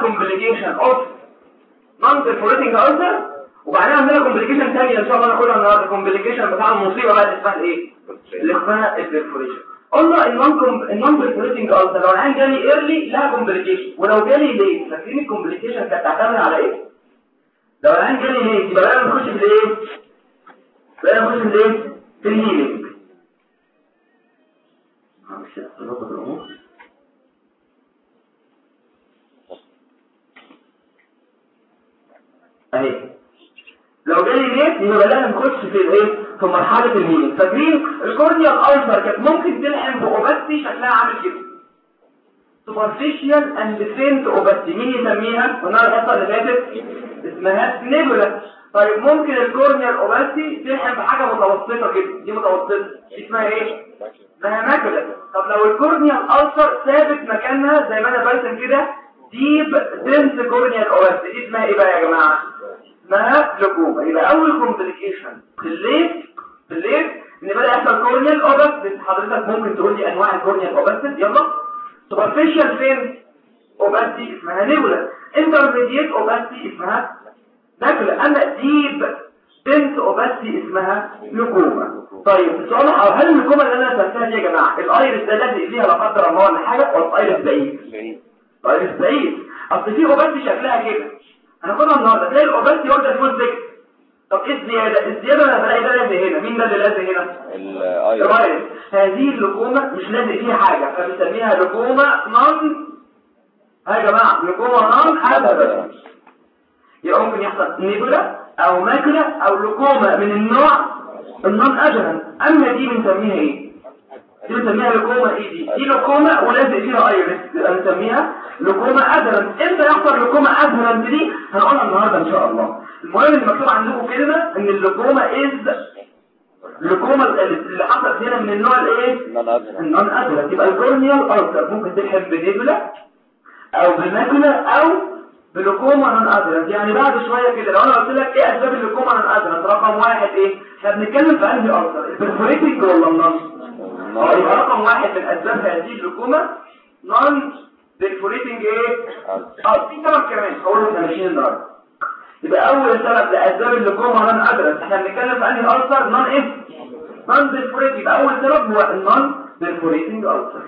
complication of non-perforating ulcer وبعدين عندنا complication ثانية إن شاء الله ناخدها النهارده complication بتاع المصيبه بقى إسمها إيه؟ اللي اسمها ال perforation قلنا ال non-perforating ulcer لو العيان جالي early لها complication ولو جالي late فاكرين ال complication كانت تعتمد على إيه؟ لو العيان جالي late يبقى لازم نخش في الايه لازم نخش في الايه في ال healing مش هتظبط الأمور اهي لو جالي late يبقى لازم نخش في الايه في مرحلة ال healing فاكرين ال corneal ال ulcer كانت ممكن تلحم ب opacity؟ شكلها عامل كده. superficial and faint opacity. مين يسميها؟ قلنا الحصه اللي فاتت اسمها nebula طيب ممكن ال corneal opacity تلحم بحاجة متوسطة كده. دي متوسطة. اسمها إيه؟ اسمها macula طب لو ال corneal ال ulcer ثابت مكانها زي ما أنا برسم كده deep dense corneal opacity. دي اسمها إيه بقى يا جماعة؟ اسمها leucoma يبقى اول complication في ال late في ال late ان بدأ يحصل corneal opacity حضرتك ممكن تقول لي أنواع ال corneal opacity يلا. superficial faint opacity اسمها nebula intermediate opacity اسمها macula أما deep dense opacity اسمها leucoma طيب السؤال هل ال leucoma اللي أنا رسمتها دي يا جماعة ال iris ده لازق فيها لا قدر الله ولا حاجة ولا ال iris بعيد؟ ال iris بعيد. أصل في opacity شكلها كده. هناخدها النهارده تلاقي ال opacity واخده full thickness طب إيه الزيادة؟ الزيادة أنا بلاقي ده لازق هنا. مين ده اللي لازق هنا؟ ال iris هذه ال leucoma مش لازق فيها حاجة. فبنسميها leucoma non ها يا جماعة leucoma non adherent يبقى ممكن يحصل nebula أو macula أو leucoma من النوع ال non adherent أما دي بنسميها إيه؟ دي بنسميها leucoma إيه دي دي leucoma ولازق فيها iris يبقى بنسميها leucoma adherent إمتى يحصل leucoma adherent دي هنقولها النهارده إن شاء الله. المهم اللي مكتوب عندكم كلمه إن ال leucoma از ال leucoma اللي حصلت هنا من النوع الايه ال non adherent يبقى ال corneal ulcer ممكن تلحم ب nebula أو ب macula أو ب leucoma non adherent يعني بعد شوية كده لو أنا قلت لك إيه أسباب ال leucoma non adherent رقم واحد إيه؟ إحنا بنتكلم في أنهي ulcer ال perforating ولا ال non يبقى رقم واحد من أسباب هذه ال leucoma non perforating إيه؟ آه في سبب كمان. هقول إحنا ماشيين النهارده يبقى أول سبب لأسباب ال leucoma non adherent إحنا بنتكلم في أنهي ulcer non إيه؟ non perforating يبقى أول سبب هو ال non perforating ulcer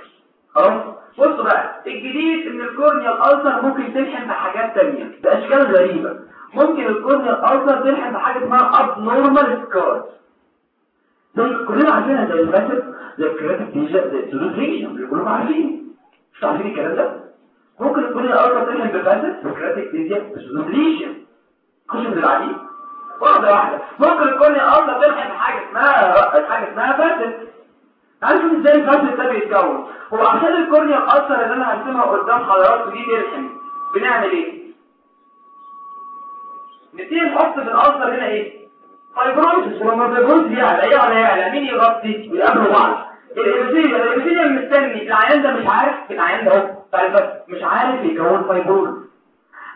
خلاص؟ بصوا بقى الجديد إن ال corneal ulcer ممكن تلحم بحاجات تانية. باشكال غريبة. ممكن ال corneal ulcer تلحم بحاجة اسمها abnormal scar كلنا عارفينها زي ال facet زي ال keratectasia زي السولوزيشن اللي كلهم عارفين مش عارفين الكلام ده ممكن ال corneal ulcer تلحم ب facet ال keratectasia السولوزيشن خش من العديد واحدة واحدة ممكن ال corneal ulcer تلحم بحاجة اسمها حاجة اسمها facet عارفين إزاي ال facet ده بيتكون هو عشان ال corneal ulcer اللي أنا هرسمها قدام حضراتكم دي تلحم بنعمل إيه نبتدي نحط في ال ulcer هنا إيه fibrosis ولما ال fibrosis يعلى يعلى يعلى مين يغطي ويقابلوا بعض ال epithelium ال epithelium مستني. العيان ده مش عارف العيان ده اهو مش عارف يكون fibrosis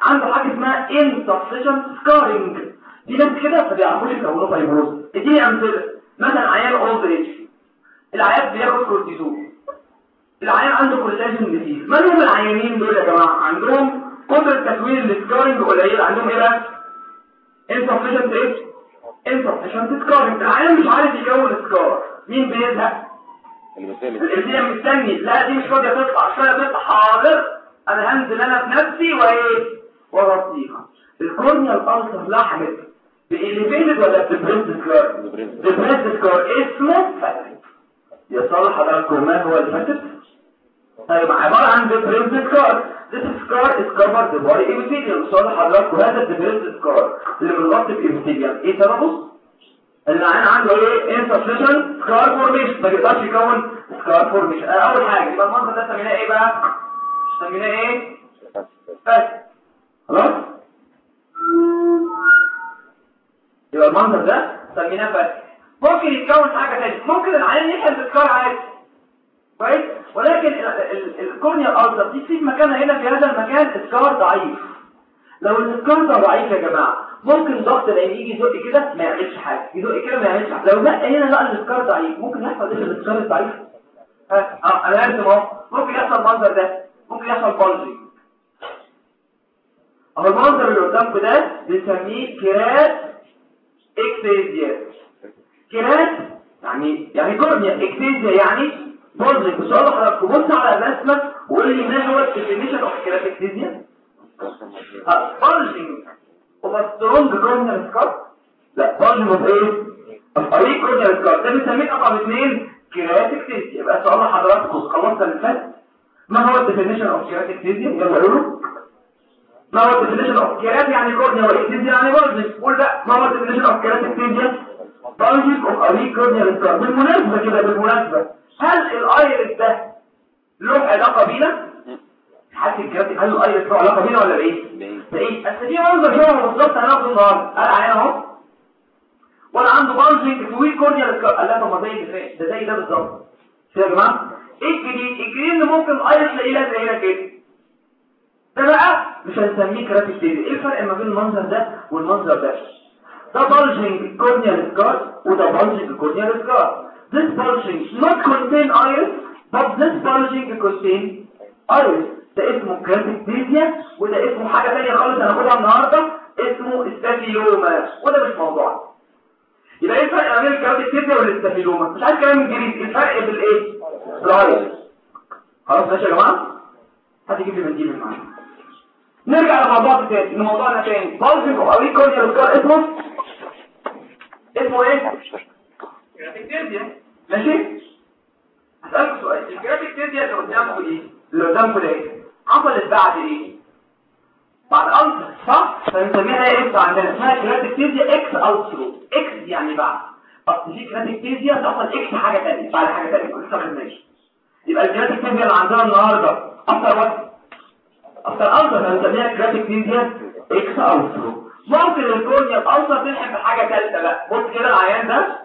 عنده حاجة اسمها insufficient scarring دي ناس كده ما بيعرفوش يكونوا fibrosis اديني أمثلة. مثلا عيان old age العيان بياخد كورتيزون. العيان عنده collagen disease ما هم العيانين دول يا جماعة؟ عندهم قدرة تكوين ال scarring قليله عندهم إيه بقى؟ insufficient إيه؟ Insufficient scarring العيان مش عارف يكون scar مين بيزهق؟ ال epithelium مستني. لا دي مش فاضية تطلع شوية تطلع حاضر. أنا هنزل أنا بنفسي وإيه؟ واغطيها الكورنيال الالسر لحمت بإليفيتد ولا ببريد سكار ببريد سكار اسمه فاتت يا صالح حضراتكم ما هو الفاتت طيب عبارة عن depressed scar This scar is covered by epithelium اسأل حضراتكم هذا ال depressed scar اللي بنغطي ال epithelium إيه سببه؟ العيان عنده إيه؟ Insufficient scar formation. ما بيقدرش يكون scar formation. أول حاجة يبقى المنظر ده سميناه إيه بقى؟ سميناه إيه؟ بس خلاص؟ يبقى المنظر ده سميناه بس ممكن يتكون حاجة تانية. ممكن العين يحل بسكار عادي. كويس ولكن الكورنيا الالتر دي في مكانها هنا في هذا المكان اسكار ضعيف. لو الاسكار ده ضعيف يا جماعة ممكن ضغط العين يجي يزق كده ما يعملش حاجة يزق كده ما يعملش حاجة. لو لا هنا لا الاسكار ضعيف ممكن يحصل إيه الاسكار الضعيف؟ ها أه أنا عارف اهو ممكن يحصل المنظر ده ممكن يحصل bulging أهو المنظر اللي قدامكم ده بنسميه keratectasia kerat يعني يعني cornea ectasia يعني شاء الله حضرتك بص على الرسمه وقول لي ما هو ال definition of keratectasia bulging of strong corneal scar لا bulging of إيه؟ of weak corneal scar ده بنسميه رقم اثنين keratectasia يبقى سؤال حضراتكم خلصنا اللي فات ما هو ال definition of keratectasia يلا قولوا ما هو ال definition of kerat يعني cornea و ectasia يعني bulging قول بقى ما هو ال definition of keratectasia bulging of weak corneal scar بالمناسبة كده بالمناسبة. هل ال iris ده له علاقة بينا؟ حد ال kerat هل ال iris له علاقة بينا ولا بايه؟ بايه؟ في منظر هنا بالظبط. هناخده النهارده قال علينا أهو. ولا عنده weak cornea قال لها طب ما زي اللي ده زي ده بالظبط. يا جماعة؟ إيه الجديد؟ الجديد ان ممكن ال iris تلاقيه لازق هنا كده. ده بقى مش هنسميه keratectasia إيه الفرق ما بين المنظر ده والمنظر ده؟ ده bulging corneal scar وده bulging corneal scar this bulging not contain iris but this bulging contain iris ده اسمه keratectasia وده اسمه حاجة تانية خالص هناخدها النهاردة. اسمه staphyloma وده مش موضوع. يبقى إيه الفرق بين ال keratectasia وال staphyloma مش عارف كلام إنجليزي. الفرق بالايه بال iris خلاص ماشي يا جماعة؟ هات يجيب لي منديل معايا؟ نرجع لموضوع تاني لموضوعنا تاني. of weak cornea اسمه اسمه إيه؟ keratectasia ماشي؟ هسألكوا سؤال. ال keratectasia اللي قدامكم دي اللي قدامكم ده إيه؟ حصلت بعد إيه بعد ulcer صح؟ فنسميها إيه ex عندنا؟ اسمها keratectasia ex ulcero ex يعني بعد. اصل في keratectasia تحصل ex حاجة ثانية بعد حاجة ثانية كل لسه خدناش يبقى ال keratectasia اللي عندنا النهارده أكتر وقت أكتر ulcer هنسميها keratectasia ex ulcero ممكن ال corneal ulcer تلحم بحاجه ثالثه بقى. بص كده العيان ده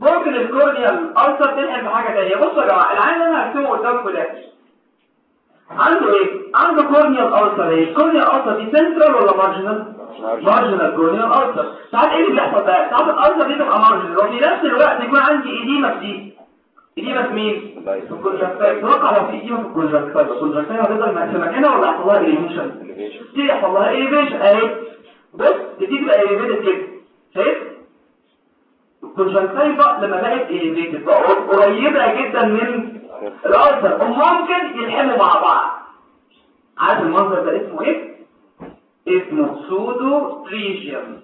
ممكن ال corneal ulcer تلحق بحاجه ثانية بصوا يا جماعة العيان اللي أنا هرسمه قدامكم ده عنده إيه؟ عنده corneal ulcer إيه؟ ال corneal ulcer دي سنترال ولا marginal marginal corneal ulcer ساعات إيه اللي بيحصل بقى؟ ساعات ال ulcer دي تبقى marginal وفي نفس الوقت يكون عندي edema في دي. edema في مين؟ في ال conjunctiva توقع لو في edema في ال conjunctiva ال conjunctiva هتفضل في مكانها ولا يحصل لها elevation دي يحصل لها elevation أهي. بص دي تبقى elevated كده شايف؟ ال conjunctiva لما بقت elevated بقى قريبة جدا من ال ulcer وممكن يلحموا مع بعض. عارف المنظر ده اسمه إيه؟ اسمه pseudopterygium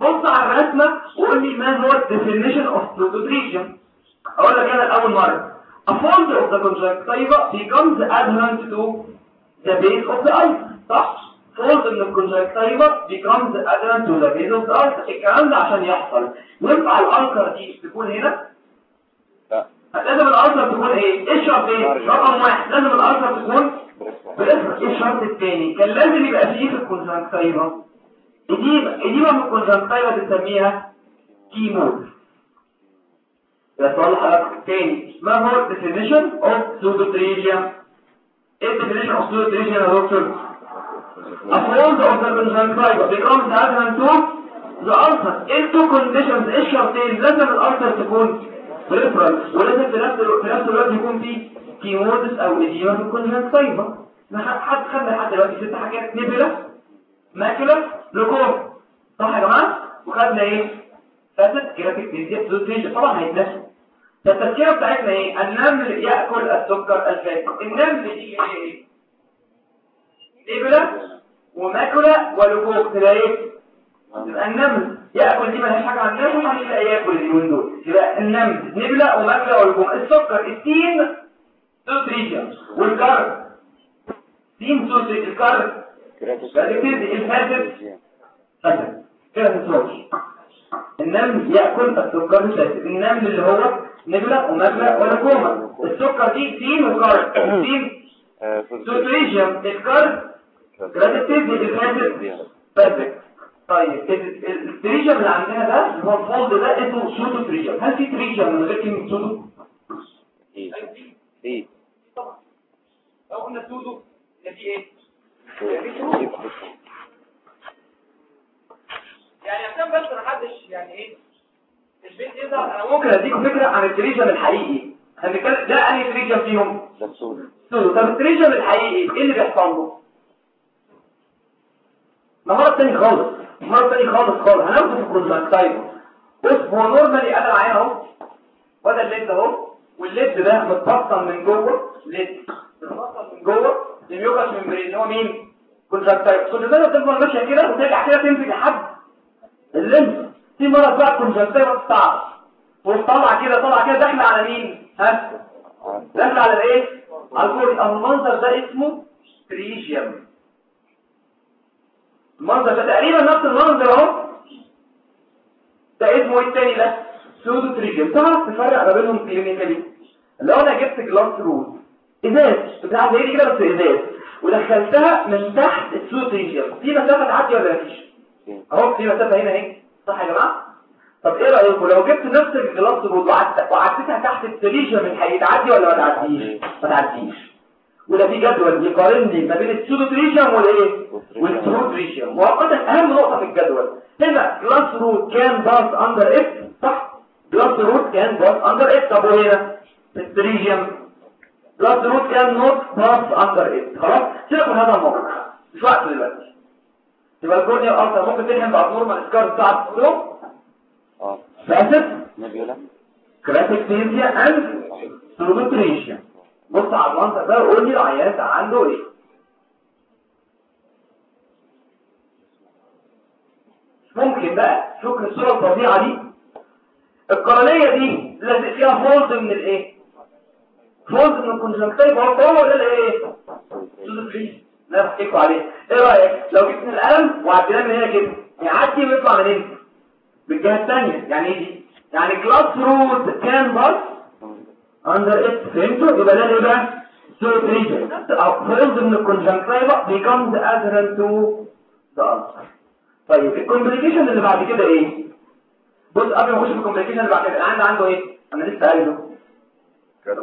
بص على الرسمه وقول لي ما هو ال definition of pseudopterygium أقول لك أنا اول مرة. A fold of the conjunctiva becomes adherent to the base of the ulcer صح؟ Fold من ال conjunctiva the base of the ulcer الكلام ده عشان يحصل ينفع ال ulcer دي تكون هنا لا لازم ال ulcer تكون إيه إيه الشرط إيه رقم واحد لازم ال ulcer تكون بالاسم إيه الشرط الثاني كان لازم يبقى فيه في ال conjunctiva edema edema من ال conjunctiva تسميها chemosis ده سؤال حضرتك تاني ما هو definition of pseudopterygium إيه definition of pseudopterygium يا دكتور a fold of the conjunctiva becomes adherent to the ulcer إيه two conditions إيه الشرطين لازم ال ulcer تكون peripheral ولازم في نفس الوقت يكون في chemosis أو edema في ال conjunctiva حد خدنا لحد دلوقتي ست حاجات. nebula macula leucoma. صح يا جماعة؟ وخدنا إيه؟ facet keratectasia pseudopterygium طبعا هيتنسى فالتذكرة بتاعتنا إيه؟ النمل يأكل السكر الفاسد النمل دي إيه؟ وماكلة ولوكوم تبقى إيه يبقى النمل يأكل دي ملهاش حاجة عن النمل محدش لا يأكل اليومين دول يبقى النمل نبله وماكلة ولوكوم السكر التين سودوتريجيا والكرب. تين سودوتريجيا الكرب. فالكتير الفاسد فاسد كده تنسوش النمل يأكل السكر الفاسد النمل اللي هو نبلة ومبلة ولكومة السكر دي سين وكارب سين. سوتريجيوم الكارب فاسد طيب التريجيوم اللي عندنا ده اللي هو الفولد ده اسمه سوتو تريجيوم هل في تريجيوم من غير كلمة سوتو؟ إيه إيه طبعا لو قلنا سوتو ده في إيه؟ يعني عشان بس محدش يعني إيه البيت يظهر أنا ممكن اديكم فكره عن ال pterygium الحقيقي هنتكلم ده انهي pterygium فيهم pseudo طب ال pterygium الحقيقي إيه اللي بيحصل له مرض تاني خالص مرض تاني خالص خالص في ال conjunctiva بص هو normally ادي العين اهو وده ال lid اهو وال lid ده متبطن من جوه lid متبطن من جوه ال mucous membrane اللي هو مين conjunctiva conjunctiva بتفضل ماشيه كده وترجع كده تمسك لحد ال limbus في مرض بقى conjunctiva صعب وطلع كده طلع كده داخله على مين ها داخله على الايه على ال cornea المنظر ده اسمه pterygium المنظر ده. تقريبا نفس المنظر اهو. ده اسمه إيه التاني ده؟ pseudopterygium تعرف تفرق ما بينهم clinically لو أنا جبت glass rod ازاز. بتاع زي دي كده بس ازاز. ودخلتها من تحت ال pseudopterygium في مسافة تعدي ولا مفيش؟ اهو في مسافة هنا اهي. صح يا جماعة؟ طب إيه رأيكم؟ لو جبت نفس ال glass rod وعديتها تحت ال pterygium هيتعدي ولا ما تعديش؟ ما تعديش. وده في جدول يقارن لي ما بين ال pseudopterygium والايه وال true pterygium مؤقتا أهم نقطة في الجدول. هنا glass rod can pass under it صح؟ glass rod can pass under it طب وهنا؟ في التريجيوم جلاس روت كان نوت باس اندر اف خلاص؟ سيبك من هذا الموضوع مش وقت دلوقتي. يبقى ال corneal ulcer ممكن تلحم ب abnormal scar بتاعت السلوك آه. facet nebula keratectasia and pseudopterygium بص على المنظر ده وقول لي العيان ده عنده إيه. ممكن بقى شكر الصورة الفظيعة دي. القرنية دي لازق فيها fold من الايه؟ fold من ال conjunctiva هو ده الايه؟ pseudopterygium لا بحكيكوا عليه. إيه رأيك؟ لو جبت القلم وعديناه من هنا كده يعدي ويطلع من هنا. بالجهة الثانية يعني إيه دي؟ يعني glass rod can pass under it فهمتوا يبقى ده إيه بقى pseudopterygium fold من ال conjunctiva becomes adherent to the ulcer طيب ال complication اللي بعد كده إيه؟ بص قبل ما اخش في ال complication اللي بعد كده العيان عنده إيه؟ أنا لسه قايله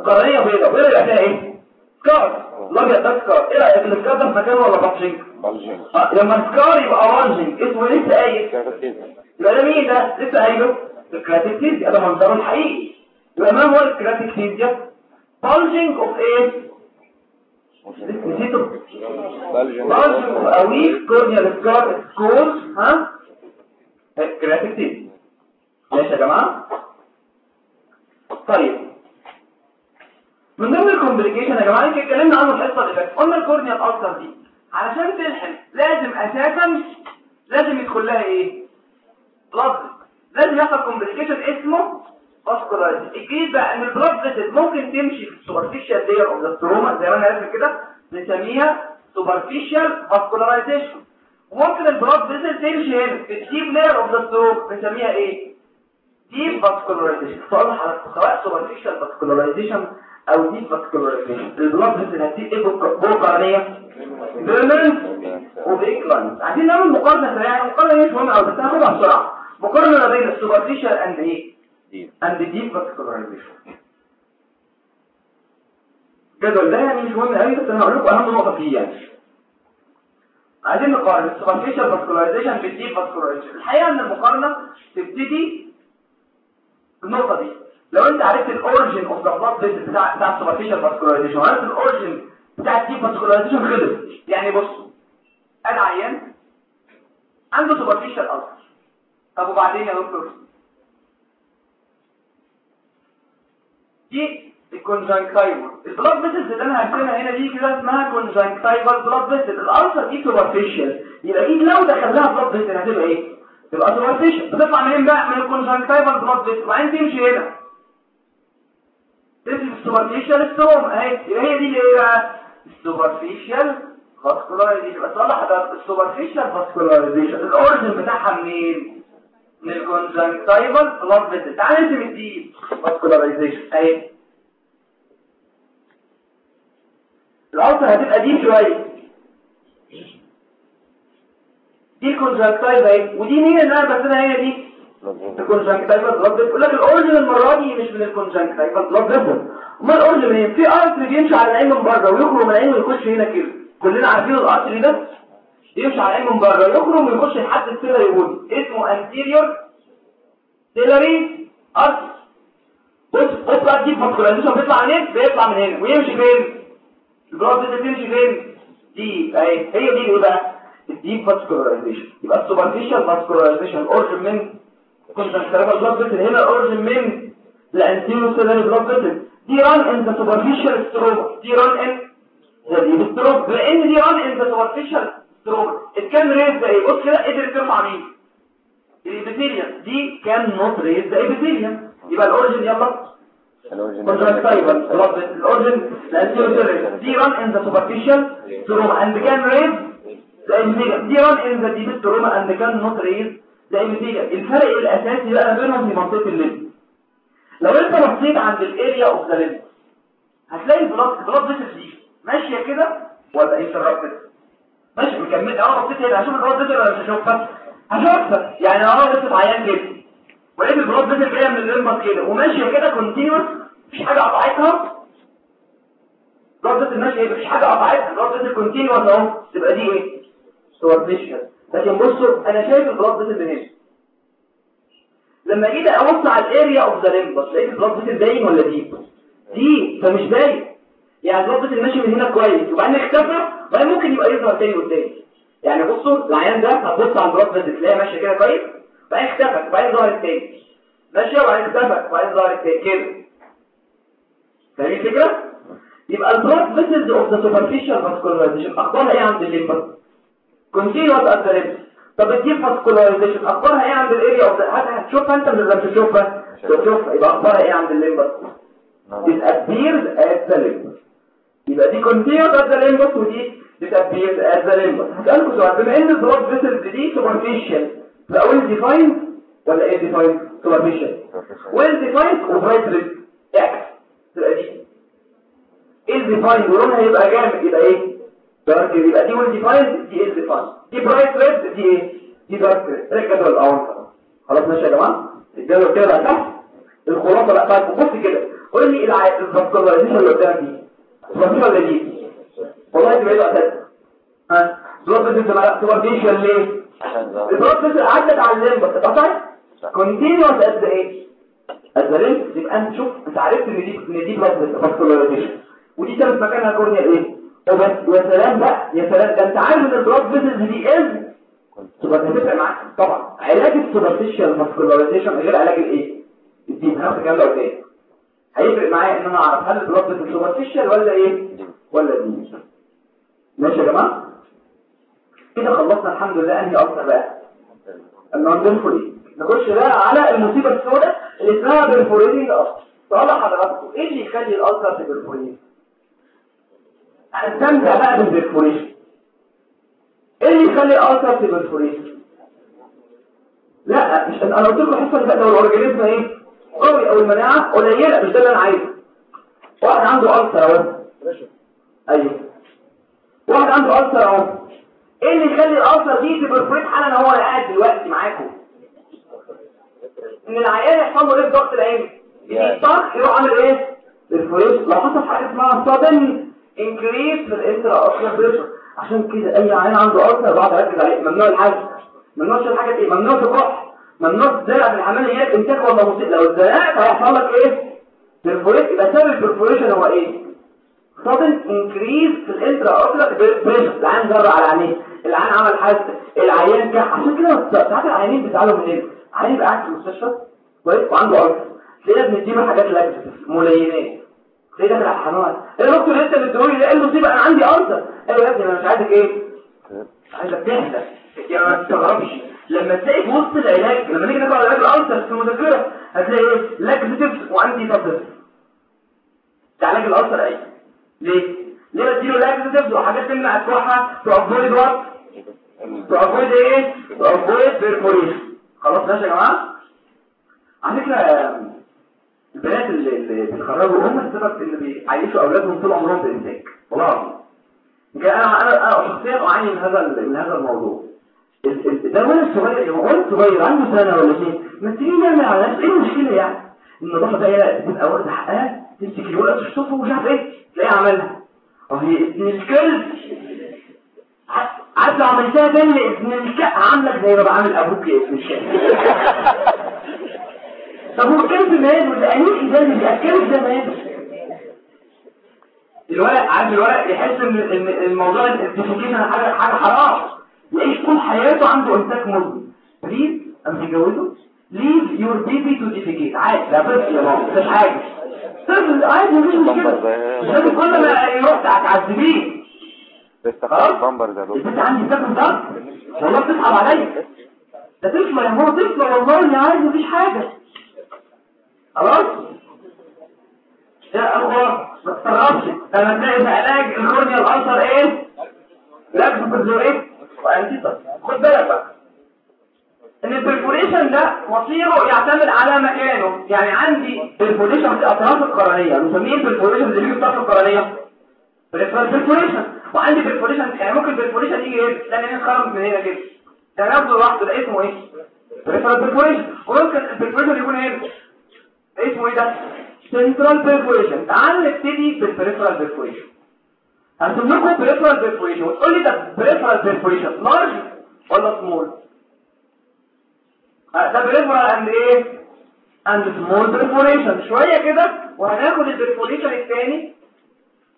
قرنيه بيضاء. بيضاء يبقى فيها إيه scar الابيض ده scar إيه رأيك ال scar ده في مكانه ولا bulging bulging آه، لما scar يبقى bulging اسمه لسه قايل. يبقى ده مين ده؟ لسه قايله. ال keratectasia ده منظره الحقيقي. يبقى ما هو ال keratectasia bulging of إيه نسيته a weak corneal scar is called ها ال keratectasia ماشي يا جماعة طيب من ضمن ال complication يا جماعة اتكلمنا عنه الحصه اللي فاتت قلنا ال corneal ulcer دي علشان تلحم لازم أساسا لازم يدخل لها إيه blood لازم يحصل complication اسمه vascularization الجديد بقى إن ال blood vessel ممكن تمشي في ال superficial layer of the زي ما أنا راسم كده بنسميها superficial vascularization وممكن ال blood vessel تمشي هنا في ال deep layer of the بنسميها إيه؟ deep vascularization سؤال حضرتك سواء superficial vascularization أو deep vascularization ال blood vessel هتسيب إيه جوه القرنيه permanent opaque line عايزين نعمل مقارنة سريعه المقارنه مش مهمة قوي بس هاخدها بسرعة. مقارنة ما بين ال superficial and إيه and deep vascularization الجدول ده يعني مش مهم قوي بس أنا هقول لكم اهم نقطه فيه يعني عايزين نقارن ال superficial vascularization بال deep vascularization الحقيقة إن المقارنة تبتدي بالنقطة دي. لو أنت عرفت ال origin of the blood بتاع بتاع ال superficial vascularization وعرفت ال origin بتاع ال deep vascularization خلص يعني بص أنا عيان عنده superficial ulcer طب وبعدين يا دكتور؟ دي ال conjunctival ال blood vessels اللي أنا هرسمها هنا دي كده اسمها conjunctival blood vessel ال ulcer دي superficial يبقى دي لو دخل لها blood vessel هتبقى إيه؟ تبقى superficial بتطلع منين بقى؟ من ال conjunctival blood vessel وبعدين تمشي هنا. تمشي في ال superficial stroma اهي يبقى هي دي اللي إيه بقى؟ ال superficial vascularization بس والله حضرتك ال superficial vascularization ال origin بتاعها منين؟ من ال conjunctival blood vessel تعال نرسم ال deep vascularization اهي ال ulcer هتبقى deep شوية. دي ال conjunctiva اهي ودي مين اللي أنا برسمها هنا دي. ال conjunctival blood vessel يقول لك ال origin المره دي مش من ال conjunctival blood vessel امال ال origin منين في artery بيمشي على العين من بره ويخرج من العين ويخش هنا كده. كلنا عارفين ال artery ده؟ يمشي على العين من بره يخرج ويخش لحد ال ciliary body اسمه anterior ciliary artery بص بص بقى ال deep vascularization بيطلع منين بيطلع من هنا ويمشي فين؟ ال blood vessel تمشي فين؟ دي اهي هي دي إيه بقى ال deep vascularization يبقى ال superficial vascularization origin من conjunctival blood vessel هنا origin من ال anterior ciliary blood vessel دي. run in the superficial stroma دي run in the deep stroma لأن دي run in the superficial stroma can raise the إيه؟ بص كده قدر ترفع مين؟ ال epithelium دي can not raise the epithelium يبقى ال origin يلا. ال origin ال anterior دي run in the superficial stroma and can raise the epithelium دي run in the deep stroma and can not raise the epithelium الفرق الأساسي بقى بينهم في منطقة ال limbus. لو انت بصيت عند ال area of the limbus هتلاقي ال blood ال blood vessel دي. ماشية كده؟ ولا interrupted ماشي مكمل أنا بصيت هنا هشوف ال blood vessel ولا مش هشوفها هشوفها يعني أنا لسه عيان كده ولقيت ال blood vessel جاية من ال limbus كده وماشيه كده continuous مفيش حاجة قطعتها. ال blood vessel ماشيه مفيش حاجة قطعتها. ال blood vessel continuous أهو. تبقى دي إيه؟ superficial لكن بصوا أنا شايف ال blood من هنا لما جيت أبص على ال area of the limbus لقيت ال blood vessel باين ولا دي؟ دي فمش باين. يعني vessel ماشي من هنا كويس. وبعدين اختفى وبعدين ممكن يبقى يظهر تاني قدام يعني بصوا العيان ده هتبص على ال blood vessel تلاقيها ماشيه كده كويس وبعدين اختفت وبعدين ظهرت تاني ماشيه وبعدين اختفت وبعدين ظهرت تاني كده. فاهمين الفكرة؟ يبقى ال blood vessels of the superficial vascularization أخبارها إيه عند ال limbus continuous limbus طب ال deep vascularization أخبارها إيه عند ال area of هتشوفها أنت ولا مش هتشوفها تشوفها. يبقى أخبارها إيه عند ال limbus disappears at the limbus يبقى دي continuous at the limbus ودي disappears at the limbus هسألكم سؤال بما إن ال blood vessels دي superficial فا well defined ولا إيه defined superficial well defined و bright red x تبقى دي. إيه defined ولونها يبقى جامد يبقى إيه؟ يبقى دي well defined دي إيه defined. دي bright red دي إيه؟ دي dark red ركزوا الأول خلاص ماشي يا جماعة. الجدول كده بقى تحت. الخلاصه بقى بص كده. قول لي الفاسكولارايزيشن اللي قدامك دي؟ الفاسكولارايزيشن ولا دي والله دي بعيد أساسا ها بلاد فيسل بقى سوبرفيشال ليه؟ البلاد فيسل عدت على الليمبس اتقطعت كونتينوس قد إيه قد الليمبس يبقى أنت شوف أنت عرفت إن دي إن دي بلاد فاسكولارايزيشن ودي كانت مكانها كورنيال إيه؟ وبس. يا سلام بقى يا سلام. ده أنت عارف إن البلاد فيسلز دي از تبقى هتفرق معاك طبعا. علاج السوبرفيشال فاسكولارايزيشن غير علاج الإيه؟ الدي هناخد الكلام ده قدام هيفرق معايا إن أنا أعرف هل البلاد فيسل سوبرفيشال ولا إيه؟ ولا دي. ماشي يا جماعة؟ كده خلصنا الحمد لله أنهي أكتر بقى؟ النون نخش بقى على المصيبة السوداء اللي اسمها بالفوريدنج أصلا سؤال حضراتكم إيه اللي يخلي الالتر بالفوريدنج هنستمتع بقى بالبرفوريشن إيه اللي يخلي الالتر بالفوريشن لا مش أنا قلت لكم حصه بقى لو ال organism إيه؟ قوي أو المناعة قليلة مش ده اللي أنا عايزه. واحد عنده ulcer أهو. أيوه. واحد عنده ulcer أهو. إيه اللي يخلي ال ulcer دي ت perforate حالا هو قاعد دلوقتي معاكم؟ إن العيان يحصل له إيه ضغط العين. يضطر يروح عامل إيه؟ perforation لو حصل حاجة اسمها sudden increase في ال intra pressure عشان كده أي عيان عنده ulcer بقعد اركز عليه ممنوع الحزق. ممنوع الحزق إيه ممنوع الكح ممنوع الزرع في العمليات انتاج ولا مصيب لو اتزرعت هيحصل لك إيه؟ perforate يبقى سبب ال perforation هو إيه؟ sudden increase في ال intraocular pressure العيان جرى على عينيه العيان عمل حادثة. العيان كح عشان كده ساعات العيانين بيزعلوا منين؟ عيان يبقى قاعد في المستشفى كويس؟ وعنده ulcer تلاقينا بنديله حاجات laxative ملينات ليه داخل على الحمام؟ إيه يا دكتور؟ أنت بتقولي إيه المصيبة؟ أنا عندي أرض. أيوه يا ابني أنا مش عايزك إيه؟ عايزك تهدى. يعني ما تستغربش لما تلاقي في وسط العلاج لما نيجي ناخد علاج ال ulcer في المذاكره هتلاقي إيه؟ laxative و antitussive ده علاج ال ulcer إيه ليه؟ ليه بديله laxative وحاجات تمنع الكحه to avoid what to avoid إيه؟ to avoid perforation. خلاص ماشي يا جماعة؟ على فكرة البنات اللي بيتخرجوا هم السبب اللي بيعيشوا أولادهم طول عمرهم في الانتاج والله العظيم. أنا أنا شخصيا أعاني من هذا من هذا الموضوع. ده ولد صغير ولد صغير عنده سنة ولا شيء ما تيجي نعمل على إيه المشكلة يعني؟ النظافه ده تبقى واخدة حقها تمسك الولد تشطفه ومش عارف إيه تلاقيها عملها. آه هي ابن الكلب. عارف لو عملتها تاني ابن الكلب. عاملك زي ما بعمل أبوك يا ابن الكلب. طب هو كان في مال ولا انيك إزاي بياكلوا ده مال الولد عارف الولد يحس ان الموضوع الانتفاكيشن حاجة حاجة حرام. يعيش طول حياته عنده امساك مزمن بليز اما تتجوزه؟ Leave your baby to defecate. عادي. لا بس يا ماما مش حاجة. طفل عادي مفيش مشكلة. مش لازم كل ما يروح تعذبيه؟ خلاص بامبر ده. البنت عندي بتاكل ضغط والله بتصعب عليا. ده طفله يا ماما طفله والله اللي عايز مفيش حاجة. خلاص؟ يا اخوة ما تستغربش لما تلاقي في علاج ال corneal ulcer إيه؟ لاكس بزوريت خد بالك بقى. إن ال perforation ده مصيره يعتمد على مكانه. يعني عندي perforation في الأطراف القرنية. بنسميه ال perforation اللي في الأطراف القرنية. perforation وعندي perforation يعني ممكن perforation يجي إيه لأن يتخرم من هنا كده. ده لوحده. ده اسمه إيه؟ perforation وممكن ال perforation يكون إيه اسمه إيه ده؟ central perforation تعال نبتدي بال peripheral perforation هرسم لكم peripheral perforation وتقول لي ده peripheral perforation large ولا small ده peripheral and إيه and small perforation شوية كده وهناخد ال perforation الثاني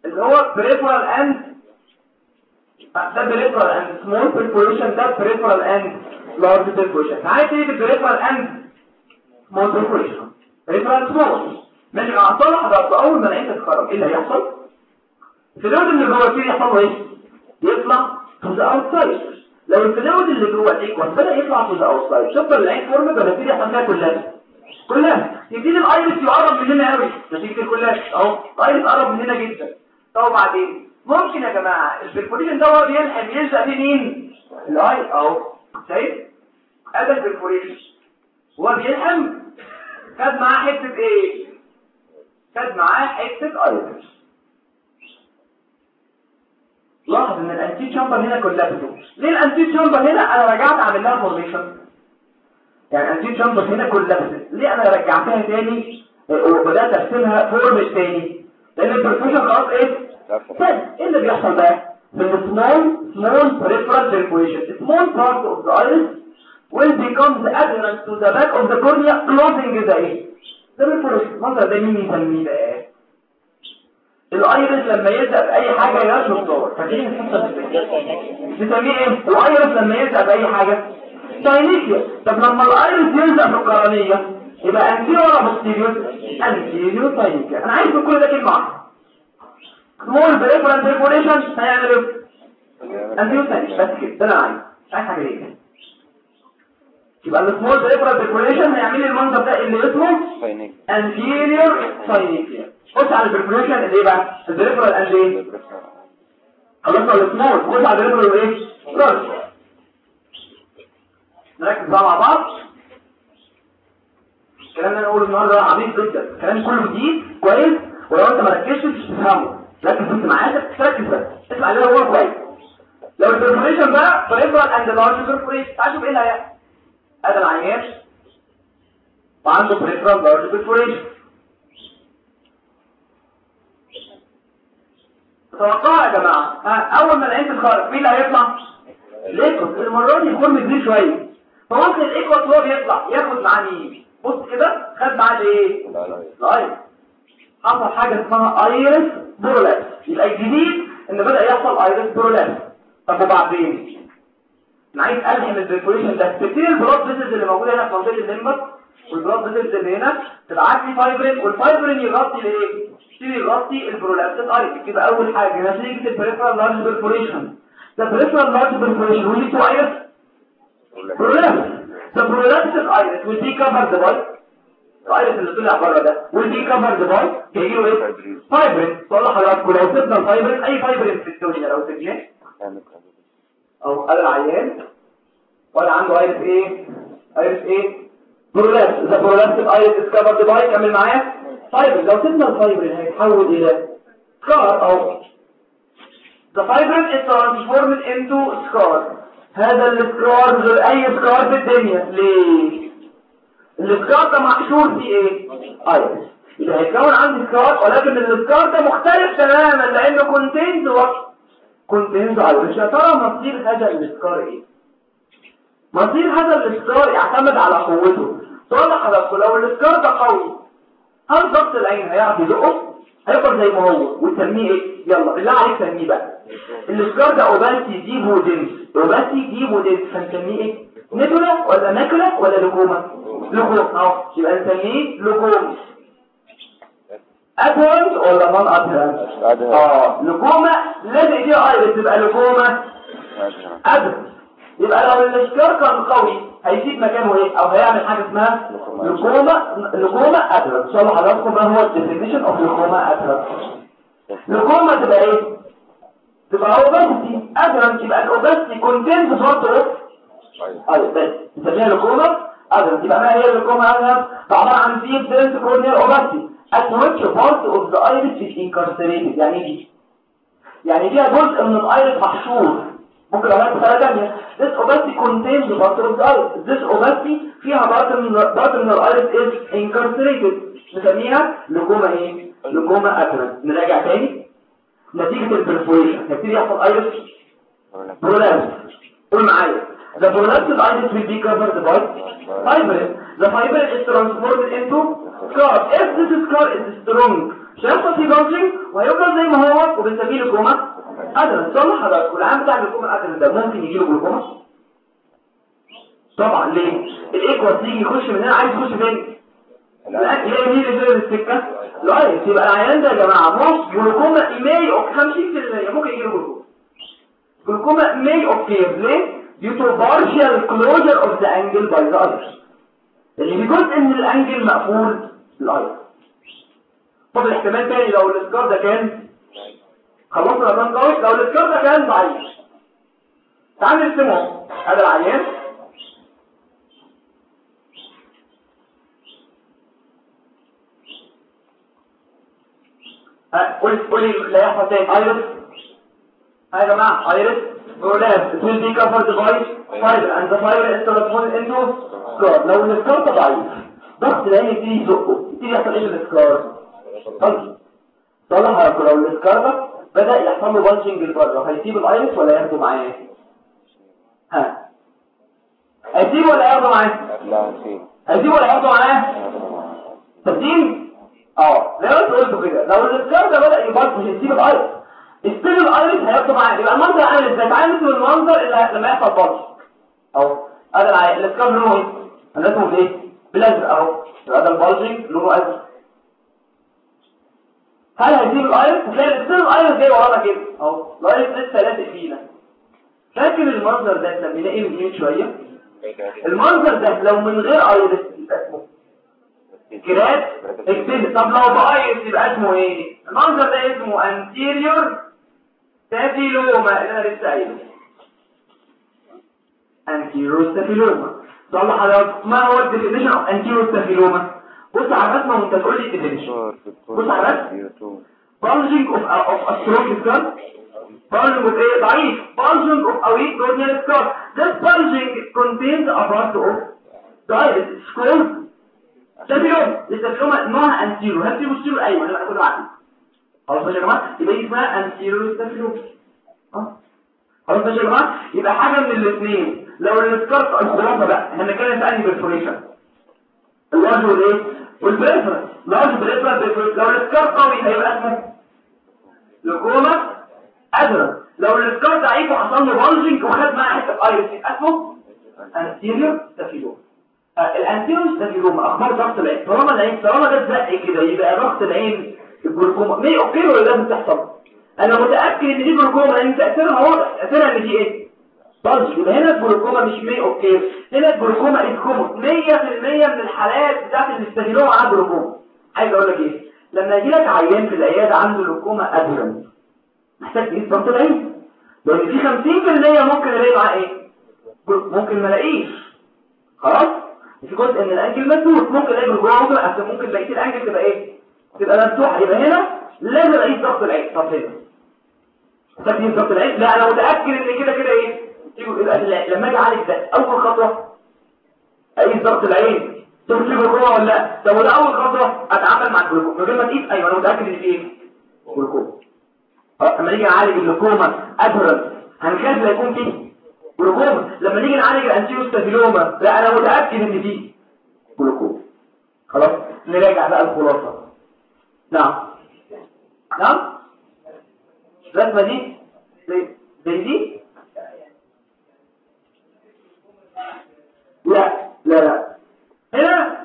اللي هو peripheral and ده peripheral and small perforation ده peripheral and large perforation تعال تيجي peripheral and small perforation peripheral small ماشي اعطال حضرتك اول ما العين تتخرم إيه اللي هيحصل ال fluid اللي جوه ال aqueous يحصل إيه يطلع to the outside لو ال fluid اللي جوه ال aqueous بدا يطلع to the outside شوف العين تيجي يحصل فيها collapse. collapse. يبتدي ال iris يقرب مننا قوي نتيجه ال collapse. أهو ال iris قرب مننا جدا. طب وبعدين ممكن يا جماعة ال perforation ده هو بيلحم يلزق فيه مين؟ الاي أهو شايف ادي ال perforation هو بيلحم. خد معاه حتة إيه؟ خد معاه حتة iris لاحظ إن ال anterior chamber هنا collapsed ليه ال anterior chamber هنا؟ أنا رجعت اعمل لها formation يعني ال anterior chamber هنا collapsed ليه أنا رجعتها تاني؟ وبدأت أرسمها formed تاني. لأن ال perforation خلاص إيه؟ ثاني إيه اللي بيحصل بقى؟ من small small peripheral perforation small part of the iris will be adherent to the back of the cornea closing the إيه ده perforation المنظر ده مين يسميه ده ال iris لما يلزق في أي حاجة يشرب دور فاكرين الحصه دي نسميه إيه؟ ال iris لما يلزق في أي حاجة. synechia طب لما ال iris يلزق في القرنية يبقى anterior ولا posterior anterior synechia أنا عايز كل ده كلمة واحدة. سمول بريفرنس ديكوريشن هيعمل إيه؟ anterior synechia بس كده. ده أنا عايز. عايز حاجة ليه يبقى السمول بريفرنس ديكوريشن هيعمل لي المنظر ده اللي اسمه anterior synechia بص على ال perforation اللي إيه بقى؟ ال peripheral and إيه؟ خلصنا السمول بص على ال peripheral إيه نركز بقى مع بعض. الكلام اللي أنا اقوله النهارده عميق جدا. الكلام كله جديد. كويس؟ ولو أنت ما ركزتش مش هتفهمه. ركز بس معايا. تركز بس. اسمع اللي هو كويس. لو ال perforation بقى peripheral and large perforation تعال شوف إيه اللي هيحصل. ادي العيان وعنده peripheral large perforation توقعوا يا جماعة ها اول ما العين تتخرم مين اللي هيطلع ال aqueous المرة دي يكون كبير شوية فممكن ال aqueous وهو بيطلع ياخد معاه مين بص كده خد معاه الايه لا لا ال iris حصل حاجة اسمها iris prolapse يبقى الجديد ان بدأ يحصل iris prolapse طب وبعدين أنا عايز الحم ال perforation ده. تبتدي ال blood vessels اللي موجودة هنا في منطقه ال limbus وال blood vessels اللي هنا تبعت لي fibrin وال fibrin يغطي الايه يبتدي يغطي ال prolapsed iris يبقى أول حاجة نتيجه ال peripheral large perforation ده peripheral large perforation led to iris prolapse ده prolapse ال iris already covered by ال iris اللي طلع بره ده already covered by جاي له إيه فايبرين بقول لحضراتكم لو سيبنا الفايبرين اي فايبرين في الدنيا لو سيبناه أو قال العيان ولا عنده iris آية iris إيه prolapse اذا prolapse ال iris is covered by كمل معايا fiber لو سيبنا ال fiber هيتحول إلى scar أو the fibrin is transformed into scar هذا ال scar غير أي scar في الدنيا. ليه ال scar ده محشور فيه إيه؟ iris اللي هيتكون عندي scar ولكن ال scar ده مختلف تماما لأنه contains وقت contains iris يا ترى مصير هذا ال scar إيه؟ مصير هذا ال scar يعتمد على قوته. سؤال لحضراتكم لو ال scar ده قوي هل ضغط العين هيعرف يزقه هيفضل زي ما هو. وتسميه إيه؟ يلا بالله عليك سميه بقى. ال scar ده opacity deep و dense opacity deep و dense هنسميه إيه؟ nebula ولا macula ولا leucoma leucoma أهو يبقى نسميه leucoma adherent ولا non adherent adherent. آه. leucoma لازق فيها iris تبقى leucoma adherent يبقى لو ال scar كان قوي هيسيب مكانه إيه؟ أو هيعمل حاجة اسمها leucoma leucoma adherent إن شاء الله حضراتكم ما هو ال definition of leucoma adherent leucoma تبقى إيه؟ تبقى opacity adherent يبقى ال opacity contain في صورته إيه أيوه بس. نسميها leucoma adherent يبقى ما هي ال leucoma adherent عباره عن deep dense corneal opacity at which part of the iris is incarcerated يعني إيه دي يعني فيها جزء من ال iris محشور ممكن اقولها بطريقه ثانية this opacity the part of the iris this opacity فيها part من part من الايرس is incarcerated نسميها leucoma إيه leucoma adherent نراجع تاني نتيجه ال perforation هيبتدي يحصل iris prolapse قول معايا the prolapsed iris will be covered by fibrin the fibrin is transformed into scar if this scar is strong مش هيحصل فيه وهيفضل زي ما هو وبنسميه leucoma adherent صلح حضرتك والعيان بتاع ال leucoma adherent ده ممكن يجيله جلوكوما طبعا ليه؟ ال aqueous يجي يخش من هنا عايز يخش فين؟ لا يلاقي مين اللي السكه ال iris يبقى العيان ده يا جماعة مش glaucoma may أو 50% ممكن يجيله جلوكوما جلوكوما may occur. ليه؟ due to partial closure of the angle by the iris اللي بجزء إن الأنجل مقفول الايرس طب الاحتمال تاني لو الاسكار ده كان خلصنا كان قوي لو الاسكار ده كان ضعيف. تعال نرسمه هذا العيان. قول قول لا يحصل تاني. iris ها يا جماعة iris by fiber and the fiber is transformed into scar لو ال scar ده ضعيف ضغط العين يبتدي يزقه يبتدي يحصل إيه لل scar طيب صلح لو ال scar ده بدأ يحصل له bulging لبره هيسيب ال iris ولا ياخده معاه؟ ها. هيسيبه ولا ياخده معاه؟ لا هيسيبه ولا ياخده معاه؟ تبديل آه. انت قلت كده. لو الإسكار ده بدأ يبطل مش هيسيب الايرس السيل الايرس هياخده معاه. يبقى المنظر عامل إزاي؟ تعالى مثل المنظر اللي لما يحصل بطل. أهو. ادي العي- الإسكار لونه إيه؟ أنا اسمه إيه بالازرق اهو يبقى ده البالجنج لونه ازرق هل هيسيب الايرس هتلاقي السيل الايرس جاي ورانا كده. أهو. الايرس لسه لازق فينا فاكر المنظر ده سميناه إيه من شوية. المنظر ده لو من غير iris يبقى اسمه keratectasia. طب لو ب iris يبقى اسمه إيه؟ المنظر ده اسمه anterior staphyloma اللي أنا لسه قايله anterior staphyloma صلح حضرتك ما هو ال definition of anterior staphyloma بص على الرسمة وأنت تقول لي ال definition بص على الرسم bulging of of a strong scar bulging of إيه ضعيف. Bulging of a weak corneal scar this bulging contains a part of it's called staphyloما ال staphyloma نوعها anterior هل في posterior أيوه أنا هاخده عقلي خلاص يا جماعة يبقى دي اسمها anterior staphylomas آه خلاص يا جماعة يبقى حاجة من الاثنين لو ال scar الخلاصه بقى إحنا بنتكلم في انهي perforation ال large والايه وال peripheral large peripheral لو ال scar قوي هيبقى اسمه leucoma adherent. لو ال scar ضعيف وحصل له bulging وخد معاه حتة iris اسمه anterior staphyloma ال anterior staphyloma أخبار ضغط العين. طالما العين طالما ده زق كده يبقى ضغط العين ال glaucoma may occur ولا لازم تحصل. أنا متأكد إن دي جلوكوما لأن تاثيرها واضح. تاثيرها إن دي إيه؟ bulge يبقى هنا الجلوكوما مش may occur. هنا ال glaucoma must 100% من الحالات بتاعت ال staphyloma عنده جلوكوما عايز أقول لك إيه؟ لما يجي لك عيان في العيادة عنده جلوكوما ادرن محتاج تقيس ضغط العين. لأن في 50% ممكن ألاقي معاه إيه؟ ممكن ما ألاقيش. خلاص؟ في جزء من الأنجل مسدود ممكن ألاقي جلوكوما ممكن ممكن بقية الأنجل تبقى إيه؟ تبقى مفتوحة. يبقى هنا لازم اقيس ضغط العين. طب هنا تقييم ضغط العين؟ لا أنا متأكد إن كده كده إيه؟ لما أجي اعالج ده أول خطوة؟ اقيس ضغط العين؟ شوف في جلوكوما ولا لا؟ طب أول خطوة؟ أتعامل مع الجلوكوما. من غير ما تقيس؟ أيوه أنا متأكد إن في إيه؟ جلوكوما. أه لما نيجي نعالج ال leucoma adherent هنخاف لا يكون فيه جلوكوما. لما نيجي نعالج ال anterior staphyloma لا أنا متأكد إن فيه جلوكوز خلاص؟ نراجع بقى الخلاصة. نعم. نعم؟ الرسمة دي؟ زي دي؟ لا لا لا. هنا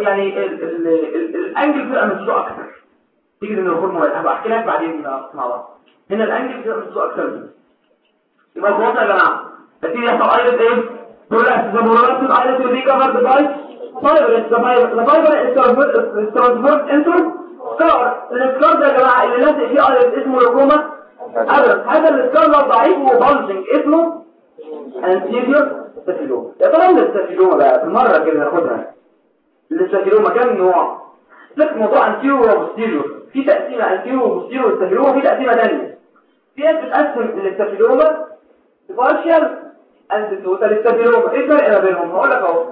يعني ال- ال- ال- الأنجل بيبقى مسلوق أكتر تيجي ان الهرمون هبقى أحكي لك بعدين مع بعض هنا الأنجل بيبقى مسلوق أكتر يبقى الخلاصه يا جماعة. هتيجي يحصل ايرس إيه؟ by fibrous the fiber the fiber is transferred is transferred into scar السكار ده يا جماعة. اللي لازق فيه ايرس اسمه لوكوما هذا السكار ضعيف وبلجنج اسمه anterior staphyloma يا ترى من ال staphyloma بقى بالمرة كده ناخدها ال staphyloma كام نوع. لك موضوع anterior و posterior في تقسيمة anterior و posterior ال staphyloma في تقسيمة ثانية في ناس بتقسم ال staphyloma partial and total staphyloma إيه الفرق ما بينهم؟ هقول لك أهو.